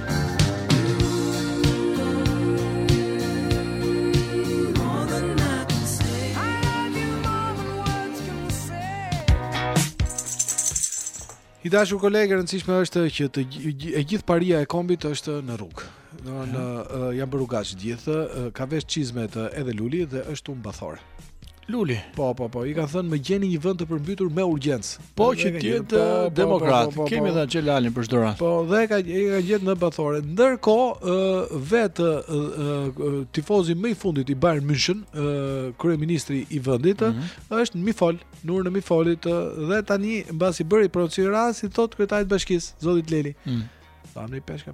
I dashur koleg, e rëndësishme është që e gjithë paria e kombit është në rrugë. Domethënë janë bërë rrugaç të gjithë, ka vesh çizmet edhe Luli dhe është në Bathore. Luli. Po, po, po, i kanë thënë më gjeni një vend të përmbytur me urgjencë. Po që të jetë po, po, demokrat. Po, po, po, po, Kemi dhënë Xhelalin për çdo rast. Po, dhe ka e ka gjetë në Bathore. Ndërkohë, ë vetë tifozi më i fundit i Bayern München, ë kryeministri i vendit, mm -hmm. është në Mifol, në urën e Mifolit dhe tani mbasi bëri proçi rasti thotë kryetarit të bashkisë, zotit Leli. Mm. Sa më i peshka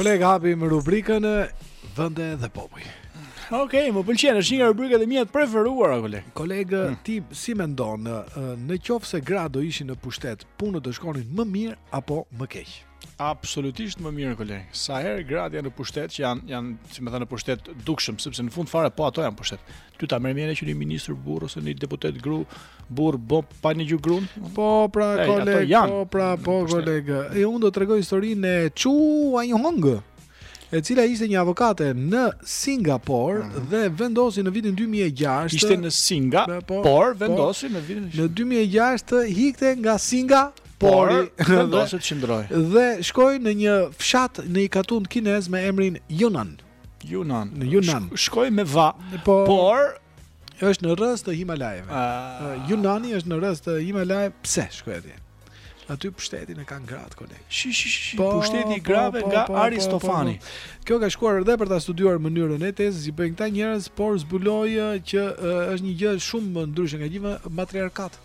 Koleg hapim rubrikën Vende dhe popuj Okej, okay, më pëlqen, është një nga rubrikat e mia të preferuara, koleg Koleg, hmm. ti si mendon Në qoftë se gratë do ishin në pushtet Punët do shkonin më mirë apo më keq Absolutisht më mirë koleg. Sa herë gratë janë në pushtet që janë janë, si me thënë, në pushtet dukshëm, sepse në fund fare po ato janë në pushtet. Ty ta merr mendja që një ministër burrë ose një deputet gru, burrë bon pa dëgju grun. Po pra, koleg, po pra po koleg. E unë do të tregoj historinë e Chu Wang Hong. e cila ishte një avokate në Singapor uh mhm. -huh. dhe vendosi në vitin 2006 ishte në Singapor, por vendosi por, në vitin 2006 të ikte nga Singapori, vendosi të qëndrojë dhe shkoi në një fshat në një katund kinez me emrin Yunnan Yunnan në Yunnan shkoi me va por por është në rrëzë të Himalajeve uh, Yunnani është në rrëzë të Himalajeve pse shkoi atje Aty pushtetin e kanë gratë koleg. Shi shi shi, po, pushteti i po, grave po, nga po, Aristofani. Po, po, po. Kjo ka shkuar edhe për ta studiuar mënyrën e jetesës si bëjnë këta njerëz, por zbuloi që uh, është një gjë shumë ndryshe nga gjithë matriarkat.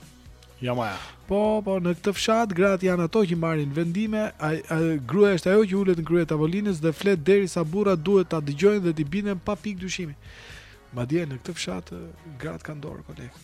Ja ma, ja. Po, po, në këtë fshat gratë janë ato që marrin vendime, a, a, gruaja është ajo që ulet në krye tavolinës dhe flet derisa burra duhet ta dëgjojnë dhe t'i binden pa pikë dyshimi. Madje në këtë fshat gratë kanë dorë koleg.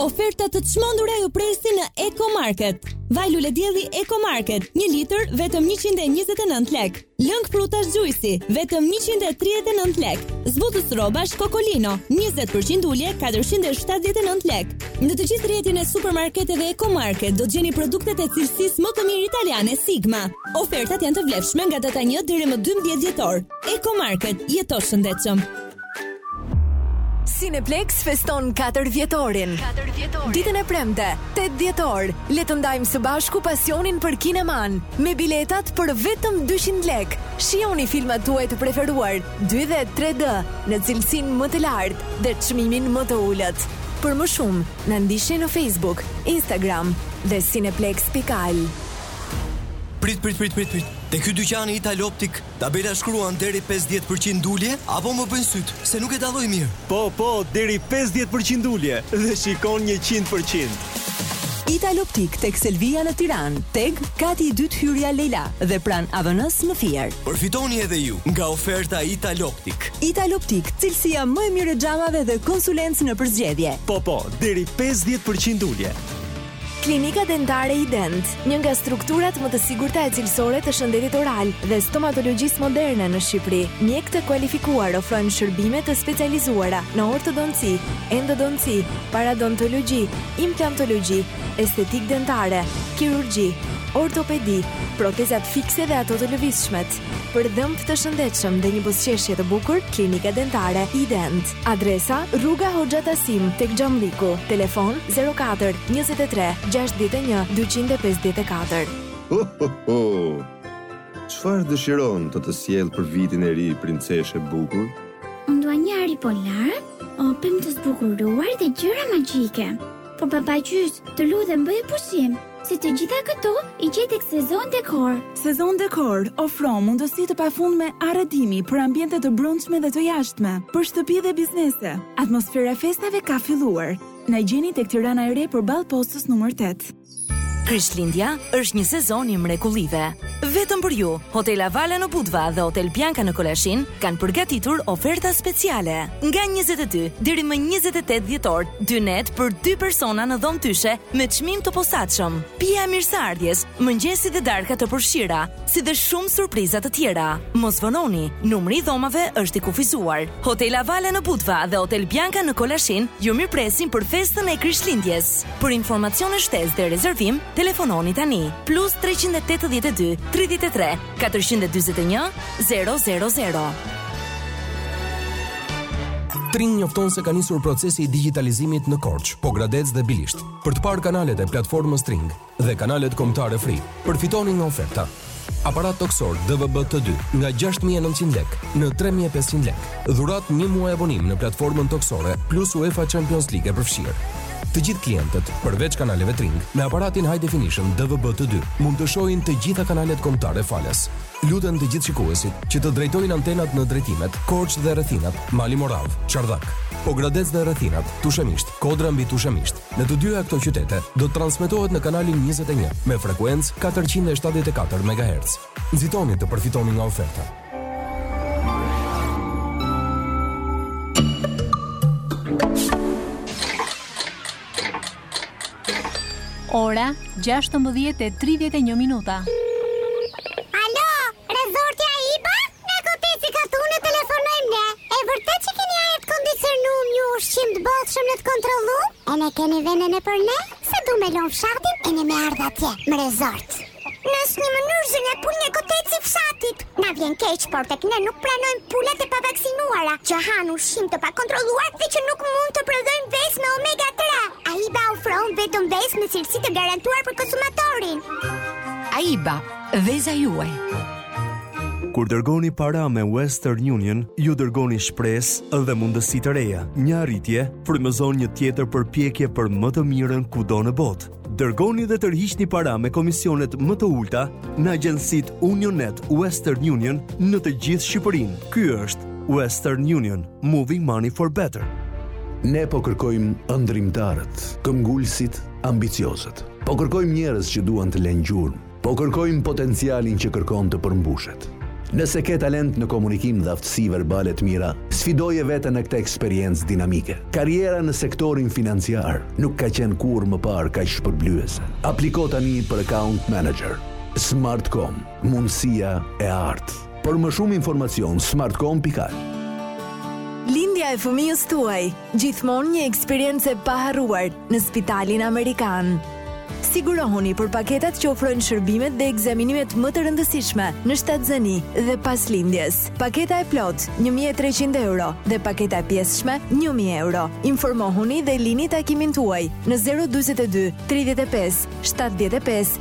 Oferta të çmendura ju presin në Eco Market. Vaj lule dielli Eco Market, 1 litër vetëm 129 lek. Lëng frutash Juicy vetëm 139 lek. Zbutës rrobash Coccolino, 20% ulje 479 lek. Në të gjithë rrjetin e supermarketeve Eco Market do të gjeni produktet e cilësisë më të mirë italiane Sigma. Ofertat janë të vlefshme nga data 1 deri më 12 dhjetor. Eco Market, jeto shëndetshëm. Cineplexx feston 4 vjetorin. 4 vjetorin. Ditën e premte, 8 dhjetor, le të ndajmë së bashku pasionin për kinemanë me biletat për vetëm 200 lekë. Shijoni filmat tuaj të preferuar 2D dhe 3D në cilësinë më të lartë dhe çmimin më të ulët. Për më shumë, na ndiqni në Facebook, Instagram dhe cineplexx.al. Prit, prit, prit, prit, prit. Te ky dyqani Italoptik Tabela shkruan deri pesëdhjetë për qind ulje apo më bëjnë sytë, se nuk e dalloj mirë. Po, po, deri pesëdhjetë për qind ulje dhe shikon njëqind për qind. Italoptik tek Selvia në Tiranë, TEG, kati i dytë hyrja Lejla dhe pranë AVN-së në Fier. Përfitoni edhe ju nga oferta Italoptik. Italoptik, cilësia më e mirë e xhamave dhe konsulencë në përzgjedhje. Po, po, deri pesëdhjetë për qind ulje. Klinika Dentare Ident, një nga strukturat më të sigurta e cilësore të shëndetit oral dhe stomatologjisë moderne në Shqipëri. Mjekë të kualifikuar ofrojnë shërbime të specializuara në ortodonci, endodonci, paradontologji, implantologji, estetikë dentare, kirurgji, ortopedi, protezat fikse dhe ato të lëvizshmet. Për dhëmbë të shëndetshëm dhe një buzëqeshje të bukur, Klinika Dentare Ident. Adresa, Rruga Hoxha Tahsim, tek Xhamlliku. Telefon, 04, 23, 61, 254. Ho, ho, ho! Çfarë dëshiron të të sjellë për vitin e ri, princeshë e bukur? Unë dua një ari polar, një pemë të zbukuruar dhe gjëra magjike. Po babagjysh, të lutem bëje pushim. Se të gjitha këto, i gjej tek Sezon Decor. Sezon Decor ofron mundësi të pafundme arredimi për ambiente të brendshme dhe të jashtme, për shtëpi dhe biznese. Atmosfera e festave ka filluar. Na gjeni tek Tirana e Re përballë postës numër 8. Krishtlindja është një sezon i mrekullive. Vetëm për ju, Hotel Avala në Budva dhe Hotel Bianca në Kolashin kanë përgatitur oferta speciale. Nga 22 deri më 28 dhjetor, dy net për dy persona në dhomë dyshe me çmim të posaçëm. Pija e mirëseardhjes, mëngjesi dhe darka të përfshira, si dhe shumë surpriza të tjera. Mos vononi, numri i dhomave është i kufizuar. Hotel Avala në Budva dhe Hotel Bianca në Kolashin ju mirëpresin për festën e Krishtlindjes. Për informacione shtesë dhe rezervim, telefononi tani. Plus 382 33 katërqind e dyzet e një zero zero zero. Tring njofton se ka nisur procesi i digjitalizimit në Korçë, Pogradec dhe Bilisht. Për të parë kanalet e platformës Tring dhe kanalet kombëtare Free, përfitoni nga oferta. Aparat tokësor DVB T2 nga 6900 lekë në 3500 lekë. Dhuratë një muaj abonim në platformën tokësore plus UEFA Champions League e përfshirë. Të gjithë klientët, përveç kanaleve Tring, me aparatin High Definition DVB T2, mund të shohin të gjitha kanalet kombëtare falas. Luten të gjithë shikuesit që të drejtojnë antenat në drejtimet, Korçë dhe rrethinat, Mali Moravë, Çardak, Pogradec dhe rrethinat, Tushemisht, Kodra mbi Tushemisht. Në të dyja këto qytete do të transmetohet në kanalin 21 me frekuencë 474 megaherc. Nxitoni të përfitoni nga oferta. Ora 16:31 minuta. Alo, rezorti Aiba? Nga koteci fshatit ju telefonojmë ne. E vërtetë që keni ajër të kondicionuar ene ushqim të bollshëm ene të kontrolluar? A keni vend ene për ne? Se du me lën fshatin ene me ardh atje, në rezort. Në asnjë mënyrë zonja pulë nga koteci i fshatit. Na vjen keq, por tek ne nuk pranojmë pulat e pavaksinuara, që han ushqim të pakontrolluar dhe që nuk mund të prodhojnë vezë me omega 3. AIBA ofron vetëm vezë me cilësi të garantuar për konsumatorin. AIBA, veza juaj. Kur dërgoni para me Western Union, ju dërgoni shpresë dhe mundësi të reja. Një arritje frymëzon një tjetër përpjekje për më të mirën kudo në botë. Dërgoni dhe tërhiqni para me komisionet më të ulëta në agjencitë Unionnet Western Union në të gjithë Shqipërinë. Ky është Western Union, Moving Money for Better. Ne po kërkojmë ëndrrimtarët, këmbëngulësit, ambiciozët. Po kërkojmë njerëz që duan të lënë gjurmë. Po kërkojmë potencialin që kërkon të përmbushet. Nëse ke talent në komunikim dhe aftësi verbale të mira, sfidoje veten në këtë eksperiencë dinamike. Karriera në sektorin financiar nuk ka qenë kurrë më parë kaq shpërblyese. Apliko tani për Account Manager. Smartcom, mundësia e artë! Për më shumë informacion smartcom.al. Lindja e fëmijës tuaj, gjithmonë një eksperiencë e paharruar në Spitalin Amerikan. Sigurohuni për paketat që ofrojnë shërbimet dhe ekzaminimet më të rëndësishme në shtatzëni dhe pas lindjes. Paketa e plotë 1300 euro dhe paketa e pjesshme 1000 euro. Informohuni dhe lini takimin tuaj në 042 35 75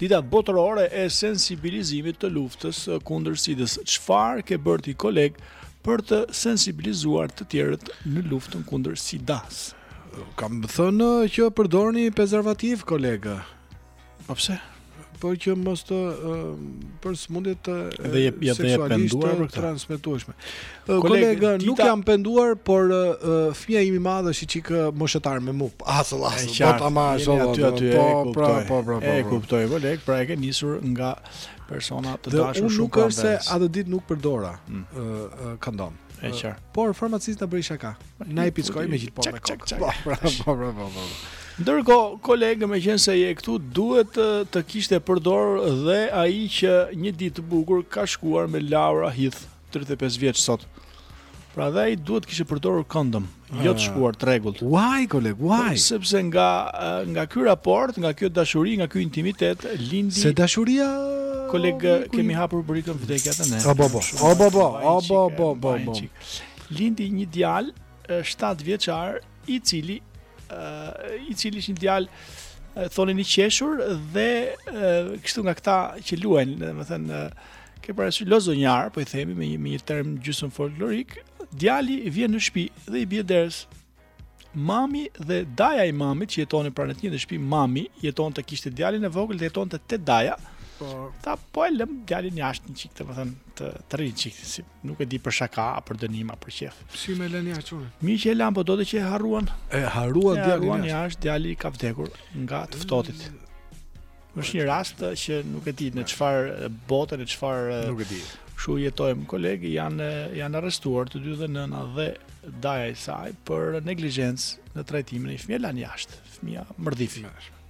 Dita Botërore e Sensibilizimit të Luftës kundër SIDA-s, çfarë ke bërë ti koleg për të sensibilizuar të tjerët në luftën kundër SIDA-s? Kam thënë që përdorni prezervativ, kolega. Po pse? Po që mos të për sëmundjet të dhe jep, jep, seksualisht jep, jep, të transmetueshme. Kolega, nuk dita... jam penduar, por uh, fëmija im i madh është një çikë moshatar me mua. Asë, asë, asë, do të marrë shumë. Aty, aty, po, e pra, kuptoj. Po, pra, po, e kuptoj, koleg, pra e ke nisur nga persona të dashur shumë përvesë. Dhe unë nuk është se atë ditë nuk përdora mm. uh, uh, kondom. E qartë. Por, farmacisti na bëri shaka. Na i pickoi me gjithë po me kokë. Po, pra, po, pra, po, pra, po. Ndërkohë, koleg, meqenëse je këtu, duhet të, të kishte përdor dhe ai që një ditë të bukur ka shkuar me Laura Hith. tridhjetë e pesë vjeç sot. Pra dhe ai duhet të kishte përdorur kondom, jo të ah. shpuar të rregullt. Why koleg, why? Po, sepse nga nga ky raport, nga kjo dashuri, nga ky intimitet lindi Se dashuria koleg kemi hapur rubrikën vdekja te ne. O bobo, o bobo, o bobo, bo. Lindi një djalë 7 vjeçar i cili uh, i cili ishte një djalë uh, thonin i qeshur dhe uh, kështu nga këta që luajnë, domethënë uh, ke parasysh lozonjar, po i themi me një, me një term gjysmë folklorik, djali vjen në shtëpi dhe i bie derës. Mami dhe daja i mamit që jetonin pra në të njëjtën shtëpi, mami jetonte, kishte djalin e vogël dhe jetonte te daja. Po. Tha po e lëmë djalin jashtë një çik, domethënë të të rrijë çik si Nuk e di për shaka, a për dënim, a për qejf. Si më lënë jashtë unë? Mirë që e lanë, po do ti që e harruan. E harruan djalin jashtë. E harruan jashtë, djali ka vdekur nga të ftohtit. është një rast që nuk e di në çfarë bote, në çfarë... Nuk e di. Kshu jetojmë, koleg, janë, janë arrestuar të dy dhe nëna dhe daja i saj për neglizhencë në trajtimin e fëmijës, e lanë jashtë. Fëmija mërdhifi.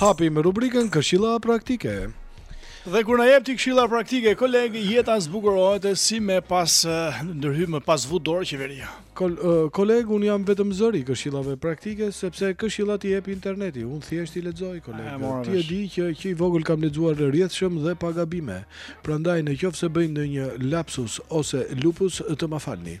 Hapim rubrikën Këshilla Praktike. Dhe kur na jep ti këshilla praktike, koleg, jeta zbukurohet si me pas ndërhy, me pas vu dorë qeveria. Kol, uh, koleg, unë jam vetëm zëri i këshillave praktike sepse këshillat i jep interneti. Unë thjesht i lexoj, koleg. E, ti e di që që i vogël kam lexuar rrjedhshëm dhe pa gabime. Prandaj në qoftë se bëj ndonjë lapsus ose lupus të ma falni.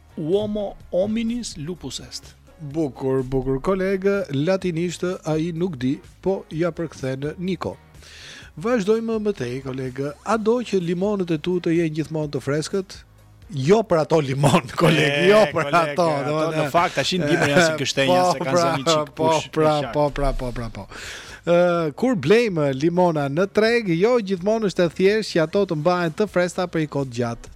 Uomo hominis lupus est. Bukur, bukur kolegë, latinisht ai nuk di, po ja përkthen Niko. Vazhdojmë më tej kolegë. A do që limonat e tu të jenë gjithmonë të freskët? Jo për ato limon, koleg, e, jo për kolega, ato, do të në fakt tash ndihmë ja si kështenja po, se kanë pra, zënë çik po, push. Po, pra, po, pra, po, pra, po. Ë, uh, kur blejmë limona në treg, jo gjithmonë është e thjeshtë që ato të mbahen të freskëta për një kohë të gjatë.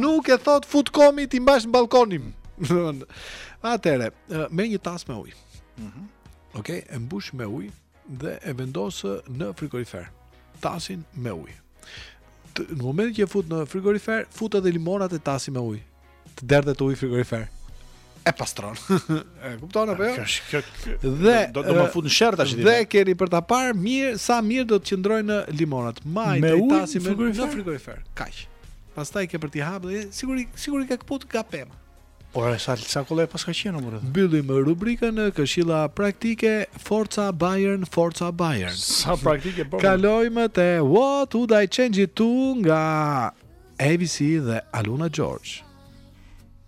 Nuk e thotë fut komi t'i mbash në ballkon. Atëherë, merr një tas me ujë. Mhm. Mm Okej, okay, e mbush me ujë dhe e vendos në frigorifer. Tasin me ujë. Në momentin që e fut në frigorifer, fut edhe limonat te tasi me ujë. Të derdhet uji në frigorifer. e pastron. e kupton apo jo? Kjo dhe do të më fut në sherr tash. Dhe keni për ta parë mirë sa mirë do të qëndrojnë limonat. Mbaji te tasi në frigorifer. Në frigorifer. Kaq. Pastaj ke për t'i hap dhe siguri siguri ka kaput ka pema. Ora sa sa kollaj paska qenë më rreth. Mbyllim rubrikën e këshilla praktike Forza Bayern, Forza Bayern. Sa praktike po. Kalojmë te What would I change it to nga Avicii dhe AlunaGeorge.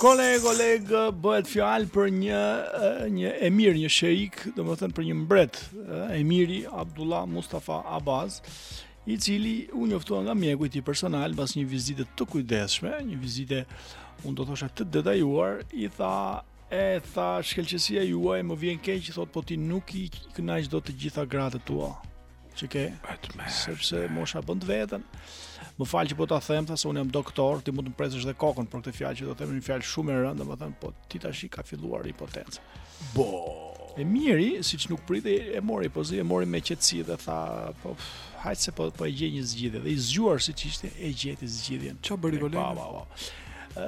Koleg, koleg, bëhet fjalë për një një emir, një sheik, domethënë për një mbret, emiri Abdullah Mustafa Abbas, i cili u njoftua nga mjeku i tij personal pas një vizite të kujdesshme, një vizite unë do thosha të detajuar, i tha I tha, shkëlqesia juaj më vjen keq, i thotë po ti nuk i kënaq dot të gjitha gratë tua që ke, sepse mosha bën të veten. Më fal që po ta them, tha se unë jam doktor, ti mund të m'presësh dhe kokën për këtë fjalë që do të them, një fjalë shumë e rëndë, domethënë po ti tashi ka filluar impotenca. Bo. Emiri, siç nuk pritej, e mori pozi, e mori me qetësi dhe tha, po hajt se po po e gjej një zgjidhje dhe i zgjuar siç ishte e gjeti zgjidhjen. Ça bëri kolegë?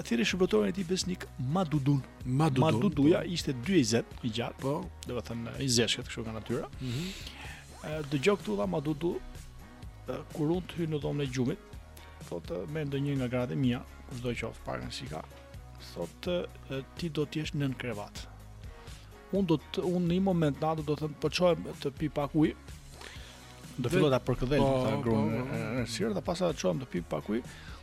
Thirri shërbëtorin e tij besnik Madudun. Madudun. Maduduja po. ishte 2.20 i gjatë. Po. Domethënë, i zeshkët, kështu nga natyra. Mm -hmm. Dëgjo këtu tha Madudu, kur unë të hyj në dhomën e gjumit, thotë, me ndonjë nga gratë e mia, kushdo qoftë pa rëndësi ka, thotë, ti do t'jesh nën krevat. Unë do të, unë në një moment natë do të them po çohem të pi pak ujë, do filloj ta përkëdhel po, ta gruan po, po. errësirë dhe pastaj do çohem të pi pak ujë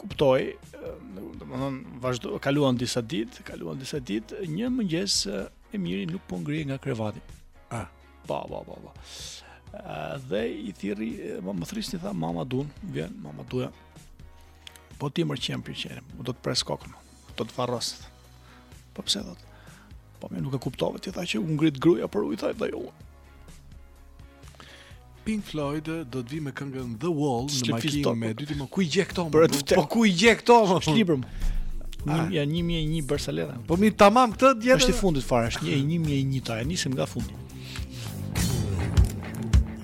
kuptoj, domethënë vazhdo kaluan disa ditë, kaluan disa ditë, një mëngjes emiri nuk po ngrihej nga krevati. Ah, pa, pa, pa, pa. Dhe i thirri, më më thrisni tha Mamadun, vjen Mamaduja. Po ti mor qen bir qeni, do të pres kokën, do të faros. Po pse thot? Po më nuk e kuptova ti tha që u ngrit gruaja për ujë thaj jo. Pink Floyd do të vi me këngën The Wall në makinë me Dytin. Ku i gje këto? Për të Po ku i gje këto? Sh.Tripër. Një ah. ja 1001 Barcelona. Po mi tamam këtë dje. Është i fundit fare, është një 1001 ta. E nisim nga fundi.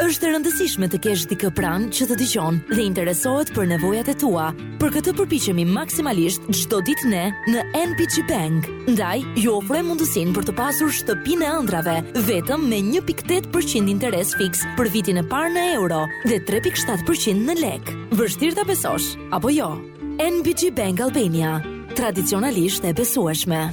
Është e rëndësishme të kesh dikë pranë që të dëgjon dhe interesohet për nevojat e tua. Për këtë përpiqemi maksimalisht çdo ditë ne në NBG Bank. Ndaj, ju ofrojmë mundësinë për të pasur shtëpinë e ëndrrave vetëm me 1.8% interes fiks për vitin e parë në euro dhe 3.7% në lekë. Vështirë ta besosh, apo jo? NBG Bank Albania, tradicionalisht e besueshme.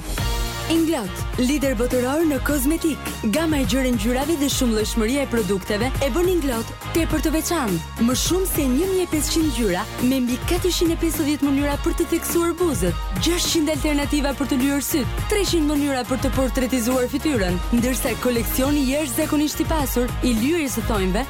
Inglot, lider botëror në kozmetikë. Gama e gjerë e ngjyrave dhe shumëllojshmëria e produkteve e bën Inglot tepër të veçantë. Më shumë se 1500 ngjyra me mbi 450 mënyra për të theksuar buzët, 600 alternativa për të lyer sytë, 300 mënyra për të portretizuar fytyrën, ndërsa koleksioni jashtëzakonisht i pasur i lyerjes së thonjve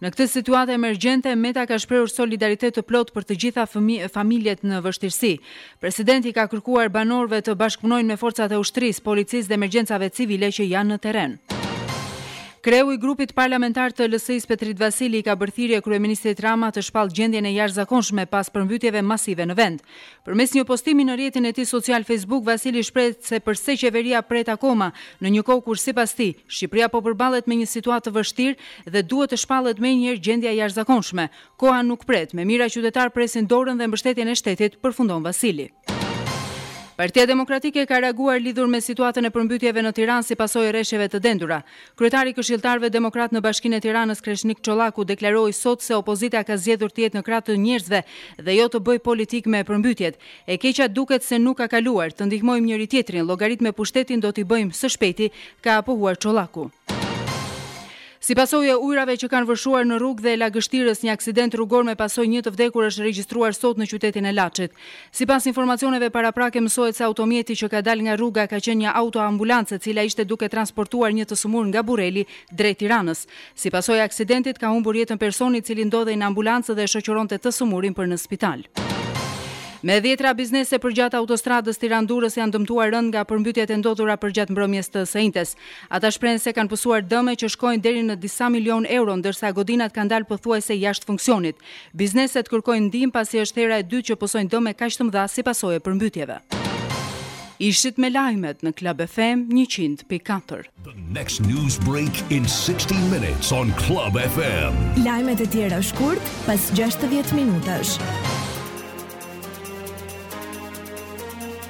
Në këtë situatë emergjente, Meta ka shprehur solidaritet të plotë për të gjitha familjet në vështirësi. Presidenti i ka kërkuar banorëve të bashkëpunojnë me forcat e ushtrisë, policisë dhe emergjencave civile që janë në terren. Kreu i grupit parlamentar të LSI-së Petrit Vasili i ka bërë thirrje kryeministrit Rama të shpallë gjendjen e jashtëzakonshme pas përmbytjeve masive në vend. Përmes një postimi në rrjetin e tij social Facebook, Vasili shprehet se përse qeveria pret akoma, në një kohë kur sipas tij, Shqipëria po përballet me një situatë të vështirë dhe duhet të shpallet menjëherë gjendja e jashtëzakonshme. Koha nuk pret, me mijëra qytetarë presin dorën dhe mbështetjen e shtetit, përfundon Vasili. Partia Demokratike ka reaguar lidhur me situatën e përmbytjeve në Tiranë si pasojë e reshjeve të dendura. Kryetari i këshilltarëve demokratë në Bashkinë e Tiranës, Kreshnik Çollaku, deklaroi sot se opozita ka zgjedhur të jetë në krah të njerëzve dhe jo të bëjë politikë me përmbytjet. E keqja duket se nuk ka kaluar, të ndihmojmë njëri-tjetrin, llogaritë me pushtetin do t'i bëjmë së shpejti, ka pohuar Çollaku. Si pasojë e ujërave që kanë vërshuar në rrugë dhe lagështirës, një aksident rrugor me pasojë një të vdekur është regjistruar sot në qytetin e Laçit. Sipas informacioneve paraprake mësohet se automjeti që ka dalë nga rruga ka qenë një autoambulancë e cila ishte duke transportuar një të sëmurë nga Burreli drejt Tiranës. Si pasojë e aksidentit ka humbur jetën personi i cili ndodhej në ambulancë dhe shoqëronte të sëmurin për në spital. Me dhjetra biznese përgjatë autostradës Tiranë-Durrës janë dëmtuar rëndë nga përmbytjet e ndodhura përgjatë mbrëmjes të së enjtes. Ata shprehen se kanë pësuar dëme që shkojnë deri në disa milionë euro, ndërsa godinat kanë dalë pothuajse jashtë funksionit. Bizneset kërkojnë ndihmë pasi është hera e dytë që pësojnë dëme kaq të mëdha si pasojë e përmbytjeve. Ishit me lajmet në Club FM 100.4. The next news break in 60 minutes on Club FM. Lajmet e tjera shkurt pas 60 minutash.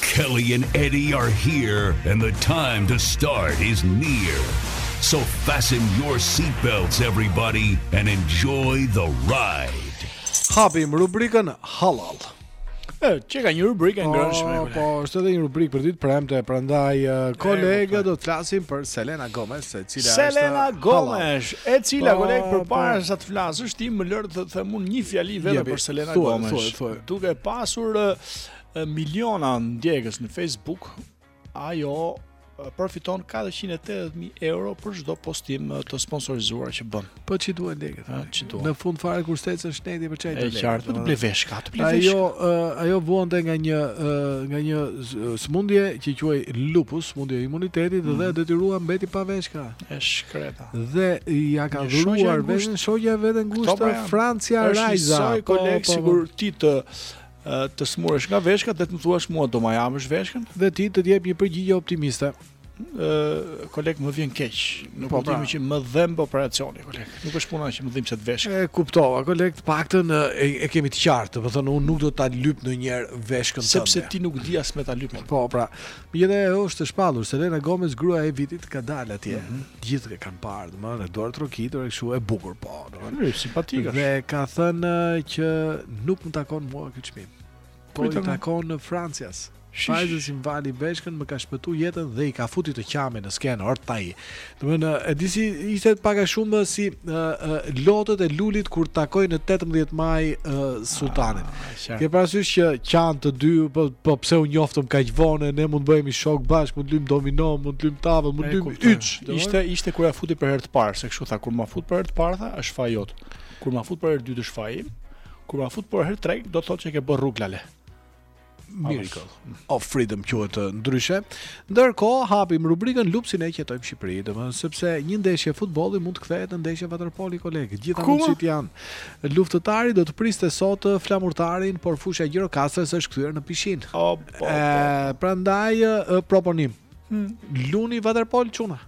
Kelly and Eddie are here and the time to start is near. So fasten your seat belts everybody and enjoy the ride. Hapim rubrikën Halal. E, qenka një rubrikë e ngrënshme. Po, po, është edhe një rubrikë për ditë premte, prandaj e, koleg do të flasim për Selena Gomez, e cila Selena është Gomez, e cila Po, koleg përpara, po, se të flasësh ti më lër të them unë një fjali vetëm Jepi, për Selena thuaj, Gomez. thuaj, thuaj. Duke pasur ë, miliona ndjekës në Facebook, ajo përfiton 480.000 euro për çdo postim të sponsorizuar që bën. Po ç'i duhen lekët? Ha, ç'i duhen. Në fund fare kur s'ke shëndetin për ça i. Është qartë, do të blejë veshka, të blejë veshka. Ajo uh, ajo vuante nga një uh, nga një sëmundje që quhej lupus, sëmundje e imunitetit mm. dhe e detyruar mbeti pa veshka. E shkreta. Dhe ia ka dhuruar veshkën shoqja e vet e ngushtë pra, Francia Raisa. Është një soj, po, koleg, sikur, po, po, ti të të sëmuresh nga veshkat dhe të më thuash mua do ma japësh veshkën dhe ti do të japësh një përgjigje optimiste. Ë koleg më vjen keq. Nuk po, po pra. që më dhemb operacioni, koleg. Nuk është puna që më dhimbset veshka. E kuptova, koleg, të paktën e, e kemi të qartë, domethënë unë nuk do ta lyp ndonjëherë veshkën tënde. Sepse ti nuk di as me ta lyp. Po pra. Megjithatë është e shpallur, Selena Gomez, gruaja e vitit, ka dalë atje. Mm -hmm. Gjithë e kanë parë, domethënë e duartrokitur, e kështu e bukur, po. Simpatike është. Dhe ka thënë që nuk më takon mua ky çmim. Po i takon Francias. Vajzës që më fali veshkën, më ka shpëtu jetën dhe i ka fut të qame në skenë, or taj. Domethënë, e di si ishte pak a shumë si lotët e Lulit kur takoi në 18 maj sulltanin. Ah, Ke parasysh që qanë të dy, po, po pse u njoftëm kaq vonë, ne mund të bëhemi shokë bashkë, mund të luajmë domino, mund të luajmë tavëll, mund të luajmë yç. Ishte ishte kur ia futi për herë të parë, se kështu tha, kur ma fut për herë të parë tha, është faji jot. Kur ma fut për herë të dytë është faji. Kur ma fut për herë të tretë, do të thotë që ke bërë rrugë, lale. Miracle of Freedom quhet ndryshe. Ndërkohë hapim rubrikën Lupsin, e qëndrojmë në Shqipëri, domethënë sepse një ndeshje futbolli mund të kthehet në ndeshje vaterpoli koleg. Gjithë mundësitë janë. Luftëtari do të priste sot Flamurtarin, por fusha e Gjirokastrës është kthyer në pishinë. Oh, po, po, po. Prandaj propozojmë. Hmm. Luni vaterpol çuna.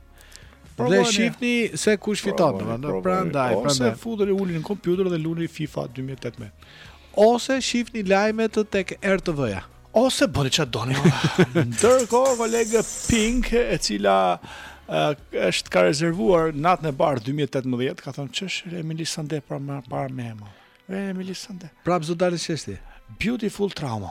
Dhe shifni se kush fiton, domethënë prandaj, prandaj. Ose futeni, uluni në kompjuter dhe luni FIFA 2018. Ose shifni lajmet tek RTV-ja. Ose bëni ça doni. Ndërkohë koleg Pink, e cila është ka rezervuar natën e bardhë 2018, ka thënë ç'është Emeli Sandé para meje. Emeli Sandé. Prap s'do dalë çështje. Beautiful trauma.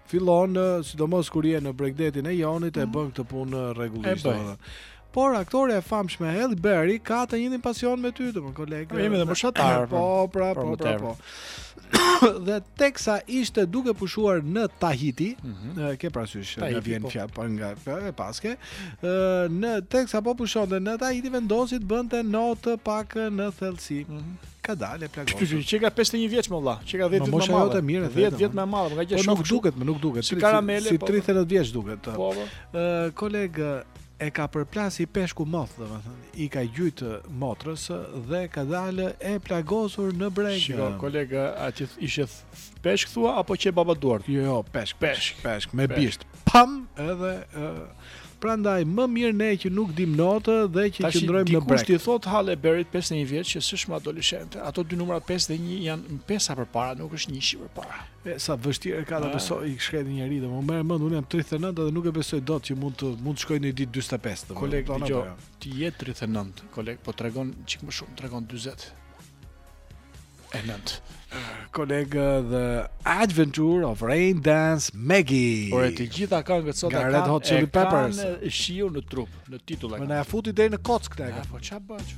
Fillon, sidomos kur je në bregdetin e Jonit e mm. bën këtë punë rregullisht. Por aktorja e famshme Halle Berry ka të njëjtin pasion me ty, domthon kolegë. Po jemi edhe moshatar. Po, po, pra, po, pra, po. dhe teksa ishte duke pushuar në Tahiti, mm -hmm. ke parasysh nga vjen po. fjala pa nga e paske, në teksa po pushonte në Tahiti vendosi të bënte not pak në thellësi. Mm -hmm. Ka dalë e plagosur. Shpyfyri, që ka 51 vjeç më vlla, që ka 10 vjet më e madhe. Është mirë, 10 vjet më e madhe, më ka gjetur. Po nuk duket, më nuk duket. Si karamele, si 30 po. vjeç duket. Po. po. Ë koleg e ka përplasur peshku mo, domethënë, i ka gjuajtur motrës dhe ka dalë e plagosur në breg. Shiko, kolega, a ti ishe peshk thua apo që baba duart? Jo, jo, peshk, peshk, peshk, peshk. me bisht. Pam edhe Prandaj më mirë ne që nuk dimë not dhe që qëndrojmë në breg. Tashi dikush t'i thotë Halle Berryt pesëdhjetë e një vjeç që s'është më adoleshente. Ato dy numra pesë dhe një janë me pesa përpara, nuk është njëshi përpara. E sa vështirë ka ta besojë i shkreti njeri dhe ma merr mendja unë jam 39 dhe nuk e besoj dot që mund të mund të shkoj një ditë 45. Koleg dëgjo, jo? ti je 39, koleg po tregon çik më shumë, tregon 40. e nëntë. Koleg The Adventure of Rain Dance Maggie. Por e të gjitha këngët sot e kanë Red Hot Chili Peppers. Kanë shiu në trup, në titull e kanë. Ma na futi deri në kockë këtë. Ja, po ç'a bëj?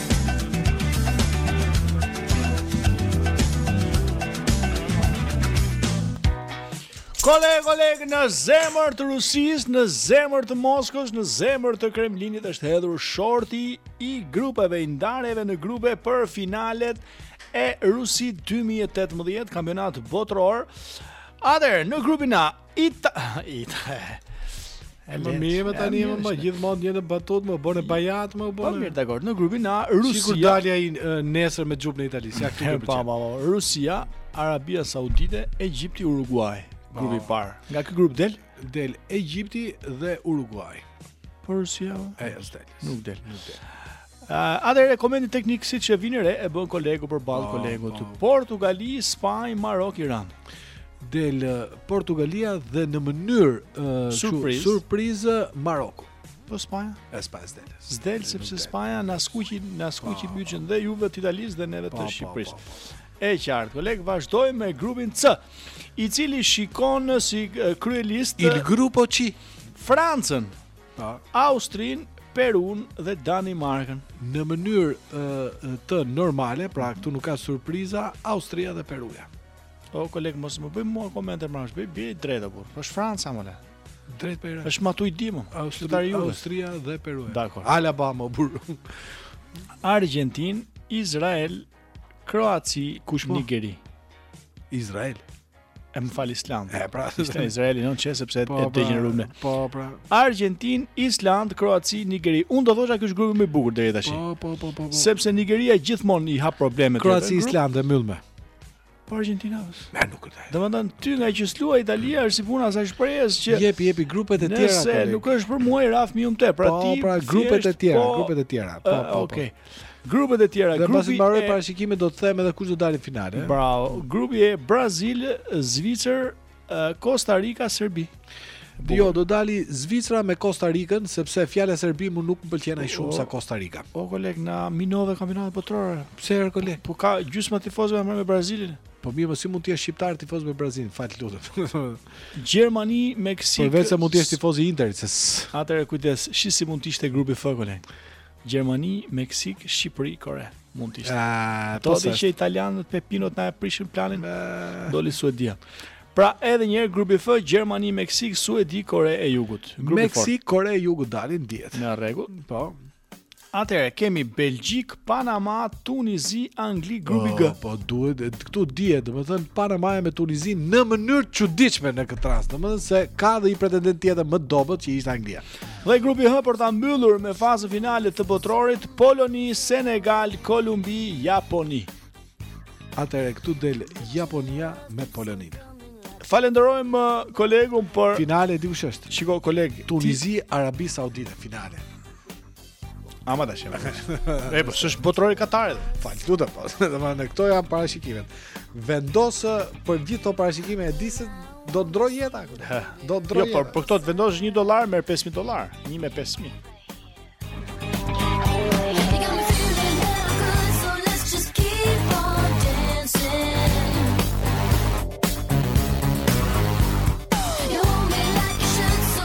Koleg, koleg, në zemër të Rusisë, në zemër të Moskës, në zemër të Kremlinit është hedhur shorti i grupeve, i ndarjeve në grupe për finalet e Rusi 2018, kampionat botëror. Atëherë, në grupin A, Ita, ita. E më mirë mo tani mo me gjithë mend një të batutë më bën e bajat më bën. Po mirë dakord, në grupin A Rusia. Sikur dal ja nesër me xhupin e Italisë, ja këtu po. Po, po, Rusia, Arabia Saudite, Egjipti, Uruguay. Grupi i parë. Nga ky grup del del Egjipti dhe Uruguay. Po Rusia? S'del. Nuk del. Nuk del. Uh, Atëherë komenti teknik siç e vini re e bën kolegu përballë oh, kolegut. Oh. Portugali, Spanjë, Marok, Iran. Del Portugalia dhe në mënyrë uh, surprizë surpriz, Maroku. Po Spanja? E Spanja s'del. S'del sepse Spanja na skuqi na skuqi po. bythën dhe juve të Italisë dhe neve të po, po, Shqipërisë. E qartë, koleg, vazhdojmë me grupin C, i cili shikon si kryelistë Il Grupo C, Francën, Po. Austrinë, Perun dhe Danimarkën. Në mënyrë uh, të normale, pra këtu nuk ka surpriza, Austria dhe Peruja. O koleg mos më bëj mua komente më, bëj drejt apo. Po është Franca më le. Drejt për. Është ma tu dim. Austria, Austria dhe Peruja. Dakor. Alabama burr. Argentinë, Izrael Kroaci, kush po. Nigeri? Izrael. E, më fal, Islandë. E pra, ishte Izraeli, nuk qe, sepse po, e pra, dëgjën rrugën. Po, pra. Argentin, Island, Kroaci, Nigeri. Unë do thosha ky është grupi më i bukur deri tash. Po, po, po, po, po. Sepse Nigeria gjithmonë i hap probleme këtu. Kroaci, Island e mbyll me. Po Argentina. Na nuk e di. Domethën ty nga që s'luan Italia është si puna e asaj shprehjes që jepi jepi grupet e tjera. Nëse nuk është për mua i raf më të. Pra po, ti pra grupet e tjera, po, grupet e tjera. Po, po, po. Okej. Grupet e tjera, grupi. Dhe pasi mbaroj parashikimet do të them edhe kush do dalë në finale. Bravo. Grupi e Brazil, Zvicër, Kosta Rika Serbi. Po. Jo, do dali Zvicra me Kosta Rikën, sepse fjala Serbi mu nuk më pëlqen aq shumë sa Kosta Rika. O koleg, na minove kampionatin botëror. Pse ore koleg? Po ka gjysma e tifozëve me Brazilin. Po mirë, po si mund të jesh shqiptar tifoz me Brazilin? Fal të lutem. Gjermani, Meksikë. Përveç se mund të jesh tifoz i Interit, se atëherë kujdes, shi si mund të ishte grupi F koleg. Gjermani, Meksikë, Shqipëri, Kore. Mund të ishte. Ah, po se që italianët pepinot na e prishin planin. Ah. Doli Suedia. Pra edhe një herë grupi F, Gjermani, Meksikë, Suedi, Kore e Jugut. Grupi Meksikë, Kore e Jugut dalin dihet. Në rregull. Po. Atëherë kemi Belgjik, Panama, Tunizi, Angli, grupi G. Oh, po duhet këtu dihet, domethënë Panama me Tunizin në mënyrë të çuditshme në këtë rast. Domethënë se ka dhe një pretendent tjetër më i dobët që ishte Anglia. Dhe grupi H për ta mbyllur me fazën finale të botërorit, Poloni, Senegal, Kolumbi, Japoni. Atëherë këtu del Japonia me Poloninë. Falenderojmë uh, kolegun, po finale di kush është. Shiko koleg, Tunizi, Arabi Saudite finale. Ama tash. E po s'është botërori i Katarit. Fal të lutem. Po. Domethënë këto janë parashikimet. Vendos për gjithë këto parashikime e di se do të ndroj jeta këtu. Do të ndroj. Jo, por për këto të vendosh 1 dollar merr 5000 dollar, 1 me 5000.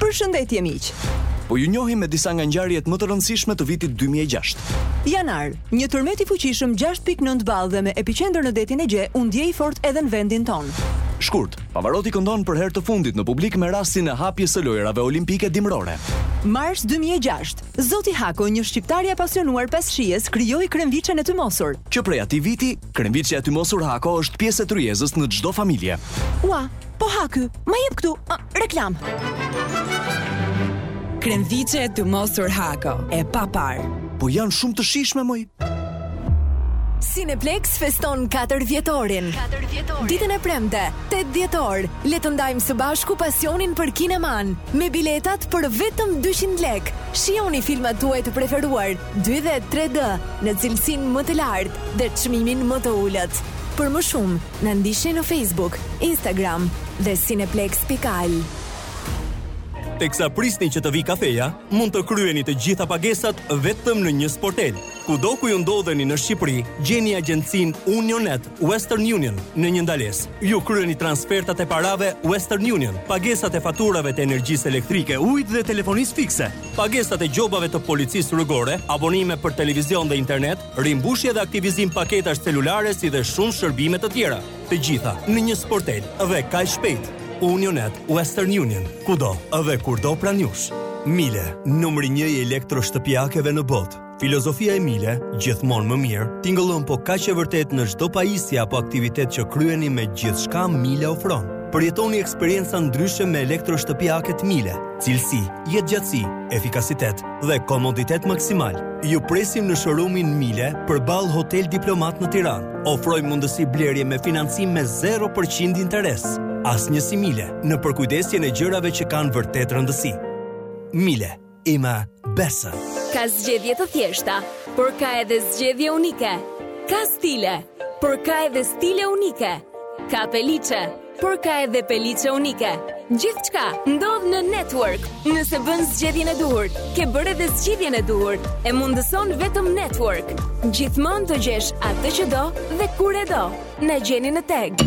Përshëndetje miq! Po ju njohim me disa nga ngjarjet më të rëndësishme të vitit dy mijë e gjashtë. Janar, Një tërmet i fuqishëm gjashtë pikë nëntë ballë dhe me epiqendër në detin Egje u ndjej fort edhe në vendin tonë. Shkurt, Pavarotti këndon për herë të fundit në publik me rastin e hapjes së Lojërave Olimpike Dimërore. Mars dy mijë e gjashtë, Zoti Hako, një shqiptar i apasionuar pas shijes, krijoi kremviçen e tymosur. Që prej atij viti, Kremviçja e tymosur Hako është pjesë e tryezës në çdo familje. Ua, po ha ky, më jep këtu, uh, reklamë. Kremviçja e tymosur Hako, e paparë. Po janë shumë të shijshme, moj. Cineplex feston 4 vjetorin. 4 vjetorin. Ditën e premte, 8 dhjetor, le të ndajmë së bashku pasionin për kinemanë me biletat për vetëm 200 lekë. Shihoni filmat tuaj të preferuar Dy dhe tre D në cilësinë më të lartë dhe çmimin më të ulët. Për më shumë, na ndiqni në Facebook, Instagram dhe Cineplex.al. Teksa prisni që të vijë kafeja, mund të kryeni të gjitha pagesat vetëm në një sportel. Kudo ku ju ndodheni në Shqipëri, gjeni agjencinë Unionnet Western Union në një ndalesë. Ju kryeni transfertat e parave Western Union, pagesat e faturave të energjisë elektrike, ujit dhe telefonisë fikse. pagesat e gjobave të policisë rrugore, abonime për televizion dhe internet, rimbushje dhe aktivizim paketash celulare si dhe shumë shërbime të tjera. Të gjitha në një sportel dhe kaq shpejt. Unionnet Western Union, kudo dhe kurdo pranë jush. Miele, numri 1 i elektroshtëpiakeve në botë. Filozofia e Miele, gjithmonë më mirë, tingëllon po kaq e vërtetë në çdo pajisje apo aktivitet që kryeni me gjithçka Miele ofron. Përjetoni eksperienca ndryshe me elektroshtëpiaket Miele. Cilësi, jetëgjatësi, efikasitet dhe komoditet maksimal. Ju presim në showroomin Miele përballë Hotel Diplomat në Tiranë. Ofrojmë mundësi blerje me financim me 0% interes. Asnjë si Miele, në përkujdesjen e gjërave që kanë vërtet rëndësi. Miele. Immer Besser. Ka zgjedhje të thjeshta, por ka edhe zgjedhje unike. Ka stile, por ka edhe stile unike. Ka peliçe, por ka edhe peliçe unike. Gjithçka ndodh në Network. Nëse bën zgjedhjen e duhur, ke bërë edhe zgjidhjen e duhur. E mundëson vetëm Network. Gjithmonë të gjesh atë që do dhe kur e do. Na gjeni në TEG.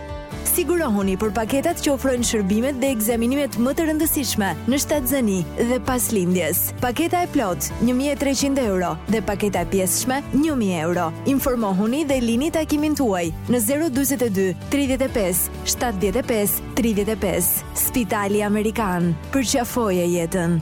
Sigurohuni për paketat që ofrojnë shërbimet dhe ekzaminimet më të rëndësishme në shtatzëni dhe pas lindjes. Paketa e plotë 1300 euro dhe paketa e pjesshme 1000 euro. Informohuni dhe lini takimin tuaj në 042 35 75 35. Spitali Amerikan, përqafoje jetën.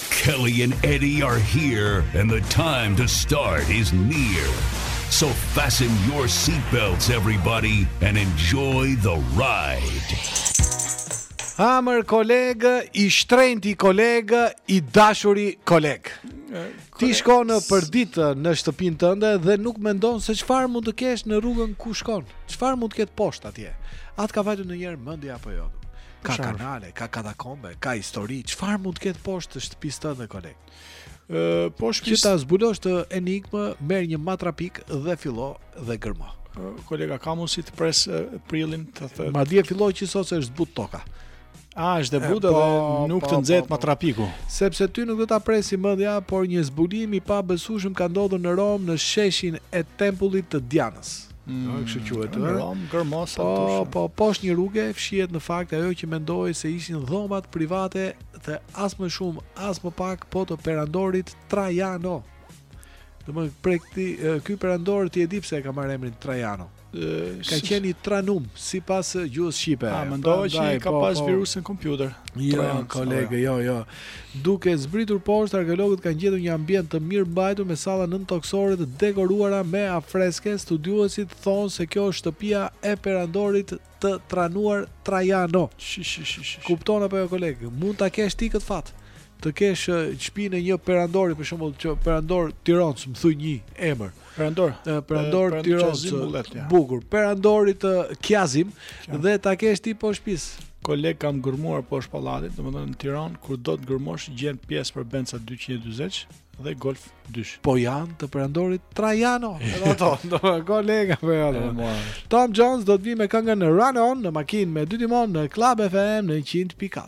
Kelly and Eddie are here and the time to start is near. So fasten your seat belts everybody and enjoy the ride. Amër kolegë, i shtrenjti kolegë, i dashuri kolegë. Ti shkon përditë në shtëpinë tënde dhe nuk mendon se çfarë mund të kesh në rrugën ku shkon. Çfarë mund të ketë poshtë atje? A të ka vajtur ndonjëherë mendja apo jo? Ka kanale, ka katakombe, ka histori. Çfarë mund të ketë poshtë shtëpisë tënde koleg? Ë, poshtë shtëpisë ta zbulosh këtë enigmë, merr një matrapik dhe fillo dhe gërmo. Kolega ka mundsi të pres prillin të thotë. Madje fillo që sot se është zbut toka. A, është e butë po, dhe nuk po të nxehet po, matrapiku. Sepse ty nuk do ta presi mëndja, por një zbulim i pabesueshëm ka ndodhur në Romë në sheshin e tempullit të Dianës. Mm, ah, kështu quhet. Në Rom, Gërmo sa të dush. Po, poshtë një rruge fshihet në fakt ajo që mendohet se ishin dhomat private të as më shumë, as më pak po të perandorit Trajano. Domethënë prej këtij, ky perandor ti e di pse e ka marrë emrin Trajano. Ka qenë i tranum sipas gjuhës shqipe. A, mendoj që ka, po, pas, po, virus në kompjuter. Jo, kolege, jo, jo. Duke zbritur poshtë, arkeologët kanë gjetur një ambient të mirëmbajtur me salla nëntokësore të dekoruara me afreske, studiuesit thonë se kjo është shtëpia e perandorit të tranuar Trajano. Kupton apo jo koleg, mund ta kesh ti këtë fat të kesh shtëpinë e një perandori për shembull një perandor Tironës më thuj një emër. Perandor, Perandor Tirons, bukur. Perandorit Kjazim dhe ta kesh ti poshtë shpis. Koleg kam gërmuar poshtë pallatit, domethënë në Tiron, kur do të gërmosh, gjen pjesë për Benca 240 dhe Golf 2. Po janë të perandorit Trajano, edhe ato, do më kolega për ato. Tom Jones do të vi me këngën Run On në makinë me dy timonë në Club FM në 100.4.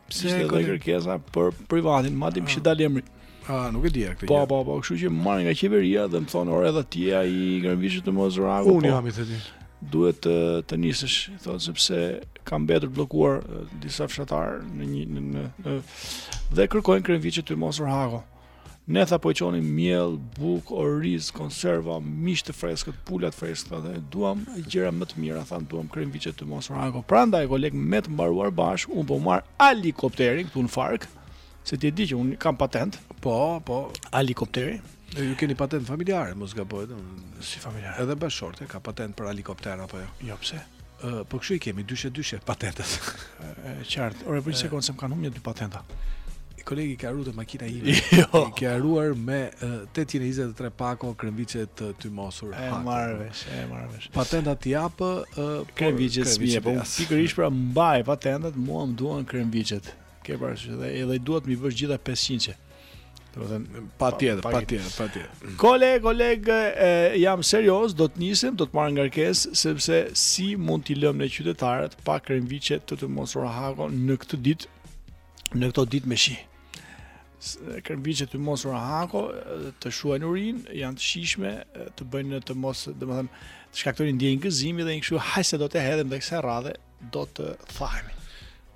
Pse ishte edhe kërkesa për privatin, ma dinë që dal emri. A, nuk e di këtë. Po, po, po, kështu që më marrin nga qeveria dhe më thonë, "Ore, je ti ai i kremviçe të tymosura Hako." Unë po. jam i them. Duhet të të nisesh, thotë sepse kanë mbetur bllokuar disa fshatarë në një në, në, në dhe kërkojnë kremviçe të tymosura Hako. Ne tha po i qonim miell, bukë, oriz, konserva, mish të freskët, pula të freskëta dhe duam gjëra më të mira, thanë duam kremviçe të tymosura Hako. Prandaj koleg me të mbaruar bashkë, un po marr helikopterin këtu në Farkë, se ti e di që un kam patentë. Po, po, helikopteri. Ju keni patentë familjare, mos gaboj, si familjare. Edhe bashkëshortja ka patentë për helikopter apo jo? Jo, pse? Po kështu i kemi, dyshe dyshe, patentat. E qartë. Ore, për një sekundë, se më kanë humb dy patenta. I, koleg i ke ruar te makina ime. Jo. I ke ruar me 823 pako kremviçe të tymosura. E marr vesh, e marr vesh. Patentat t'i jap kremviçet s'mi, po pikërisht pra mbaj patentat, mua më duhen kremviçet. Ke parasysh edhe edhe i duhet mi bësh gjitha 500 që. Domethënë patjetër, patjetër, patjetër. Kole, koleg, e, jam serioz, do të nisem, do të marr ngarkesë sepse si mund t'i lëmë ne qytetarët pa kremviçe të tymosura Hako në këtë ditë, në këto ditë me shi. S- Kremviçe të tymosura Hako, e, të shuajnë urinë, janë të shijshme, e, të bëjnë në të mos, domethënë, të shkaktojnë ndjenjë gëzimi dhe një kështu hajde se do ta hedhim dhe kësaj radhe, do të thahemi.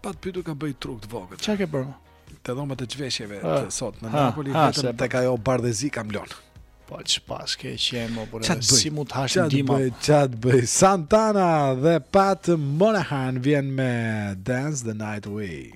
Pa të pyetur ka bërë truk të vogël. Ça ke bërë? Te dhomat e çveshjeve të sot në Napoli vetëm tek ajo bardhezi kam lënë. Po çfarë ke qenë më për e si mund të hashtë dima Ça të bëj, bëj Santana dhe Pat Monahan vjen me Dance the Night Away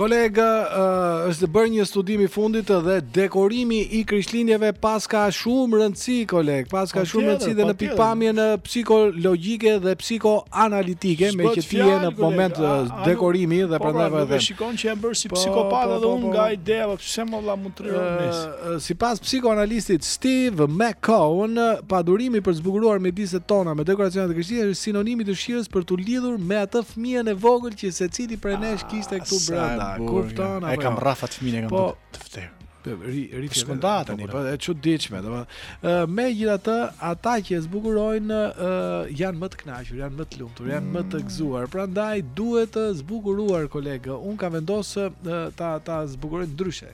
Koleg, uh, është bërë një studim i fundit dhe dekorimi i krishtlindjeve paska shumë rëndësi, koleg, paska po shumë rëndësi dhe në pikëpamjen psikologjike dhe psikoanalitike, meqë ti je në moment a, a, dekorimi dhe po, prandaj po, edhe. Shikon që janë bërë si po, psikopatë po, dhe po, unë po, nga ideja, pse më vlla mund të rrëmë. Sipas psikoanalistit Steve McCown, padurimi për të zbukuruar mjediset tona me dekoracionet e Krishtlindjeve është sinonimi i dëshirës për t'u lidhur me atë fëmijën e vogël që secili prej nesh kishte këtu ah, brenda. Kupton apo? E kam jo? rrafat fëmijën e kam po, të vërtetë ri po shkëndat tani, po e çuditshme, domethënë. Megjithatë, ata që zbukurojnë janë më të kënaqur, janë më të lumtur, janë më të gëzuar. Prandaj duhet zbukuruar koleg. Unë kam vendos ta ta zbukuroj ndryshe.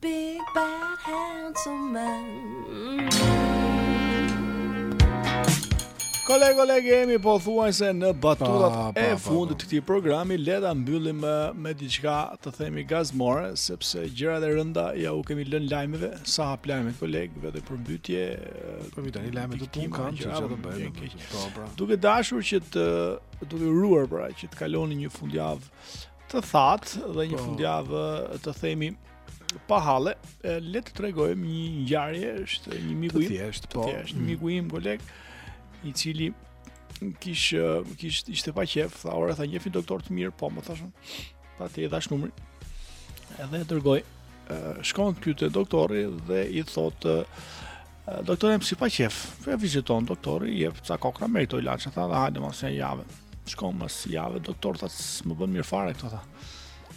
Big bad handsome man. Koleg, koleg, jemi pothuajse në batutat e fundit të këtij programi, le ta mbyllim me, me diçka të themi gazmore, sepse gjërat e rënda jua kemi lënë lajmeve, sa hap lajmet koleg, dhe përmbytje, përmbytje, një lajme të punë kam, që që të bëjnë, okay. Po, pra. duke dashur që të, duke uruar, pra, që të kaloni një fundjavë, të thatë dhe një po. fundjavë të themi pa halle, le të tregojmë një ngjarje, është një miku im thjesht, po, është një mm. miku im koleg i cili kish kish ishte pa qef, tha ore tha njeh ti doktor të mirë, po more thashë. Pa t'i dhashë numrin. Edhe e dërgoj. Shkon ky te doktori dhe i thotë Doktor jam si pa qef, po e viziton doktori, i jep ca kokrra, merri këto ilaçe, tha dhe hajde mbas një jave. Shkon mbas jave, doktor tha s'më bënë mirë fare këto tha.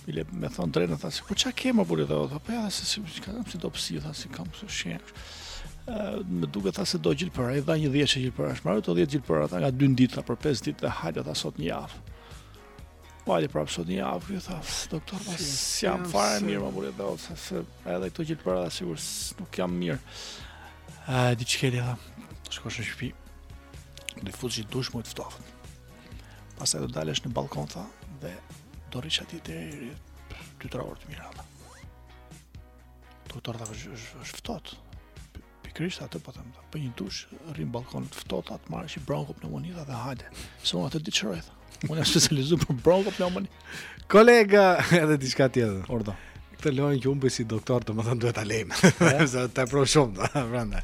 Hë le më thuaj drejt tha se po ça ke mor burrë tha, po ja se si ka kam si do psi tha si kam se shen. Më duket tha se do gjilpëra i dha një dhjetë gjilpëra merri këto 10 gjilpëra tha nga 2 në ditë për 5 ditë dhe hajde tha sot një javë. Vajti prapë sot një javë ky tha, doktor, po s'jam fare mirë, mor burrë tha, se, se edhe këto gjilpëra dhe sikur nuk jam mirë. E, di ç'ke ti tha, të shkosh në shpi, dhe futu në dush me ujë të ftoftë. Pastaj do dalesh në balkon, tha, dhe do rrish aty te era, ty të raurë të mirë, tha. Doktor, tha, është ftohtë, Pikërisht atë po them. Bën një dush rri në ballkon të ftohtë të marrësh bronko pneumonia dhe hajde. Se unë atë di të shëroj. Unë jam specializuar për bronko pneumonia. Kolega, edhe diçka tjetër. Urdhëro. Këtë lojën që unë bëj si doktor, domethënë duhet ta lejmë. Sa të pro shumë, prandaj.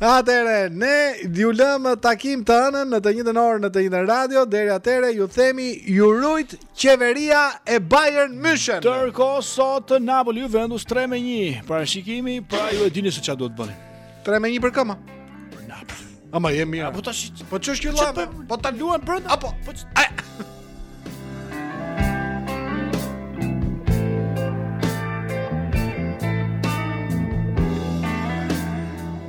Atëherë, ne ju lëmë takim të hënën në të njëjtën orë në të njëjtën radio. Deri atëherë ju themi ju rujt Qeveria e Bayern München. Ndërkohë sot Napoli Juventus 3 me 1. Parashikimi, pra ju e dini se çfarë duhet të bëni. 3 me 1 për kë ma. Për Napoli. Ama jemi mirë. Po tash, po ç'është kjo lajm? Po, po ta luan brenda. Apo, po.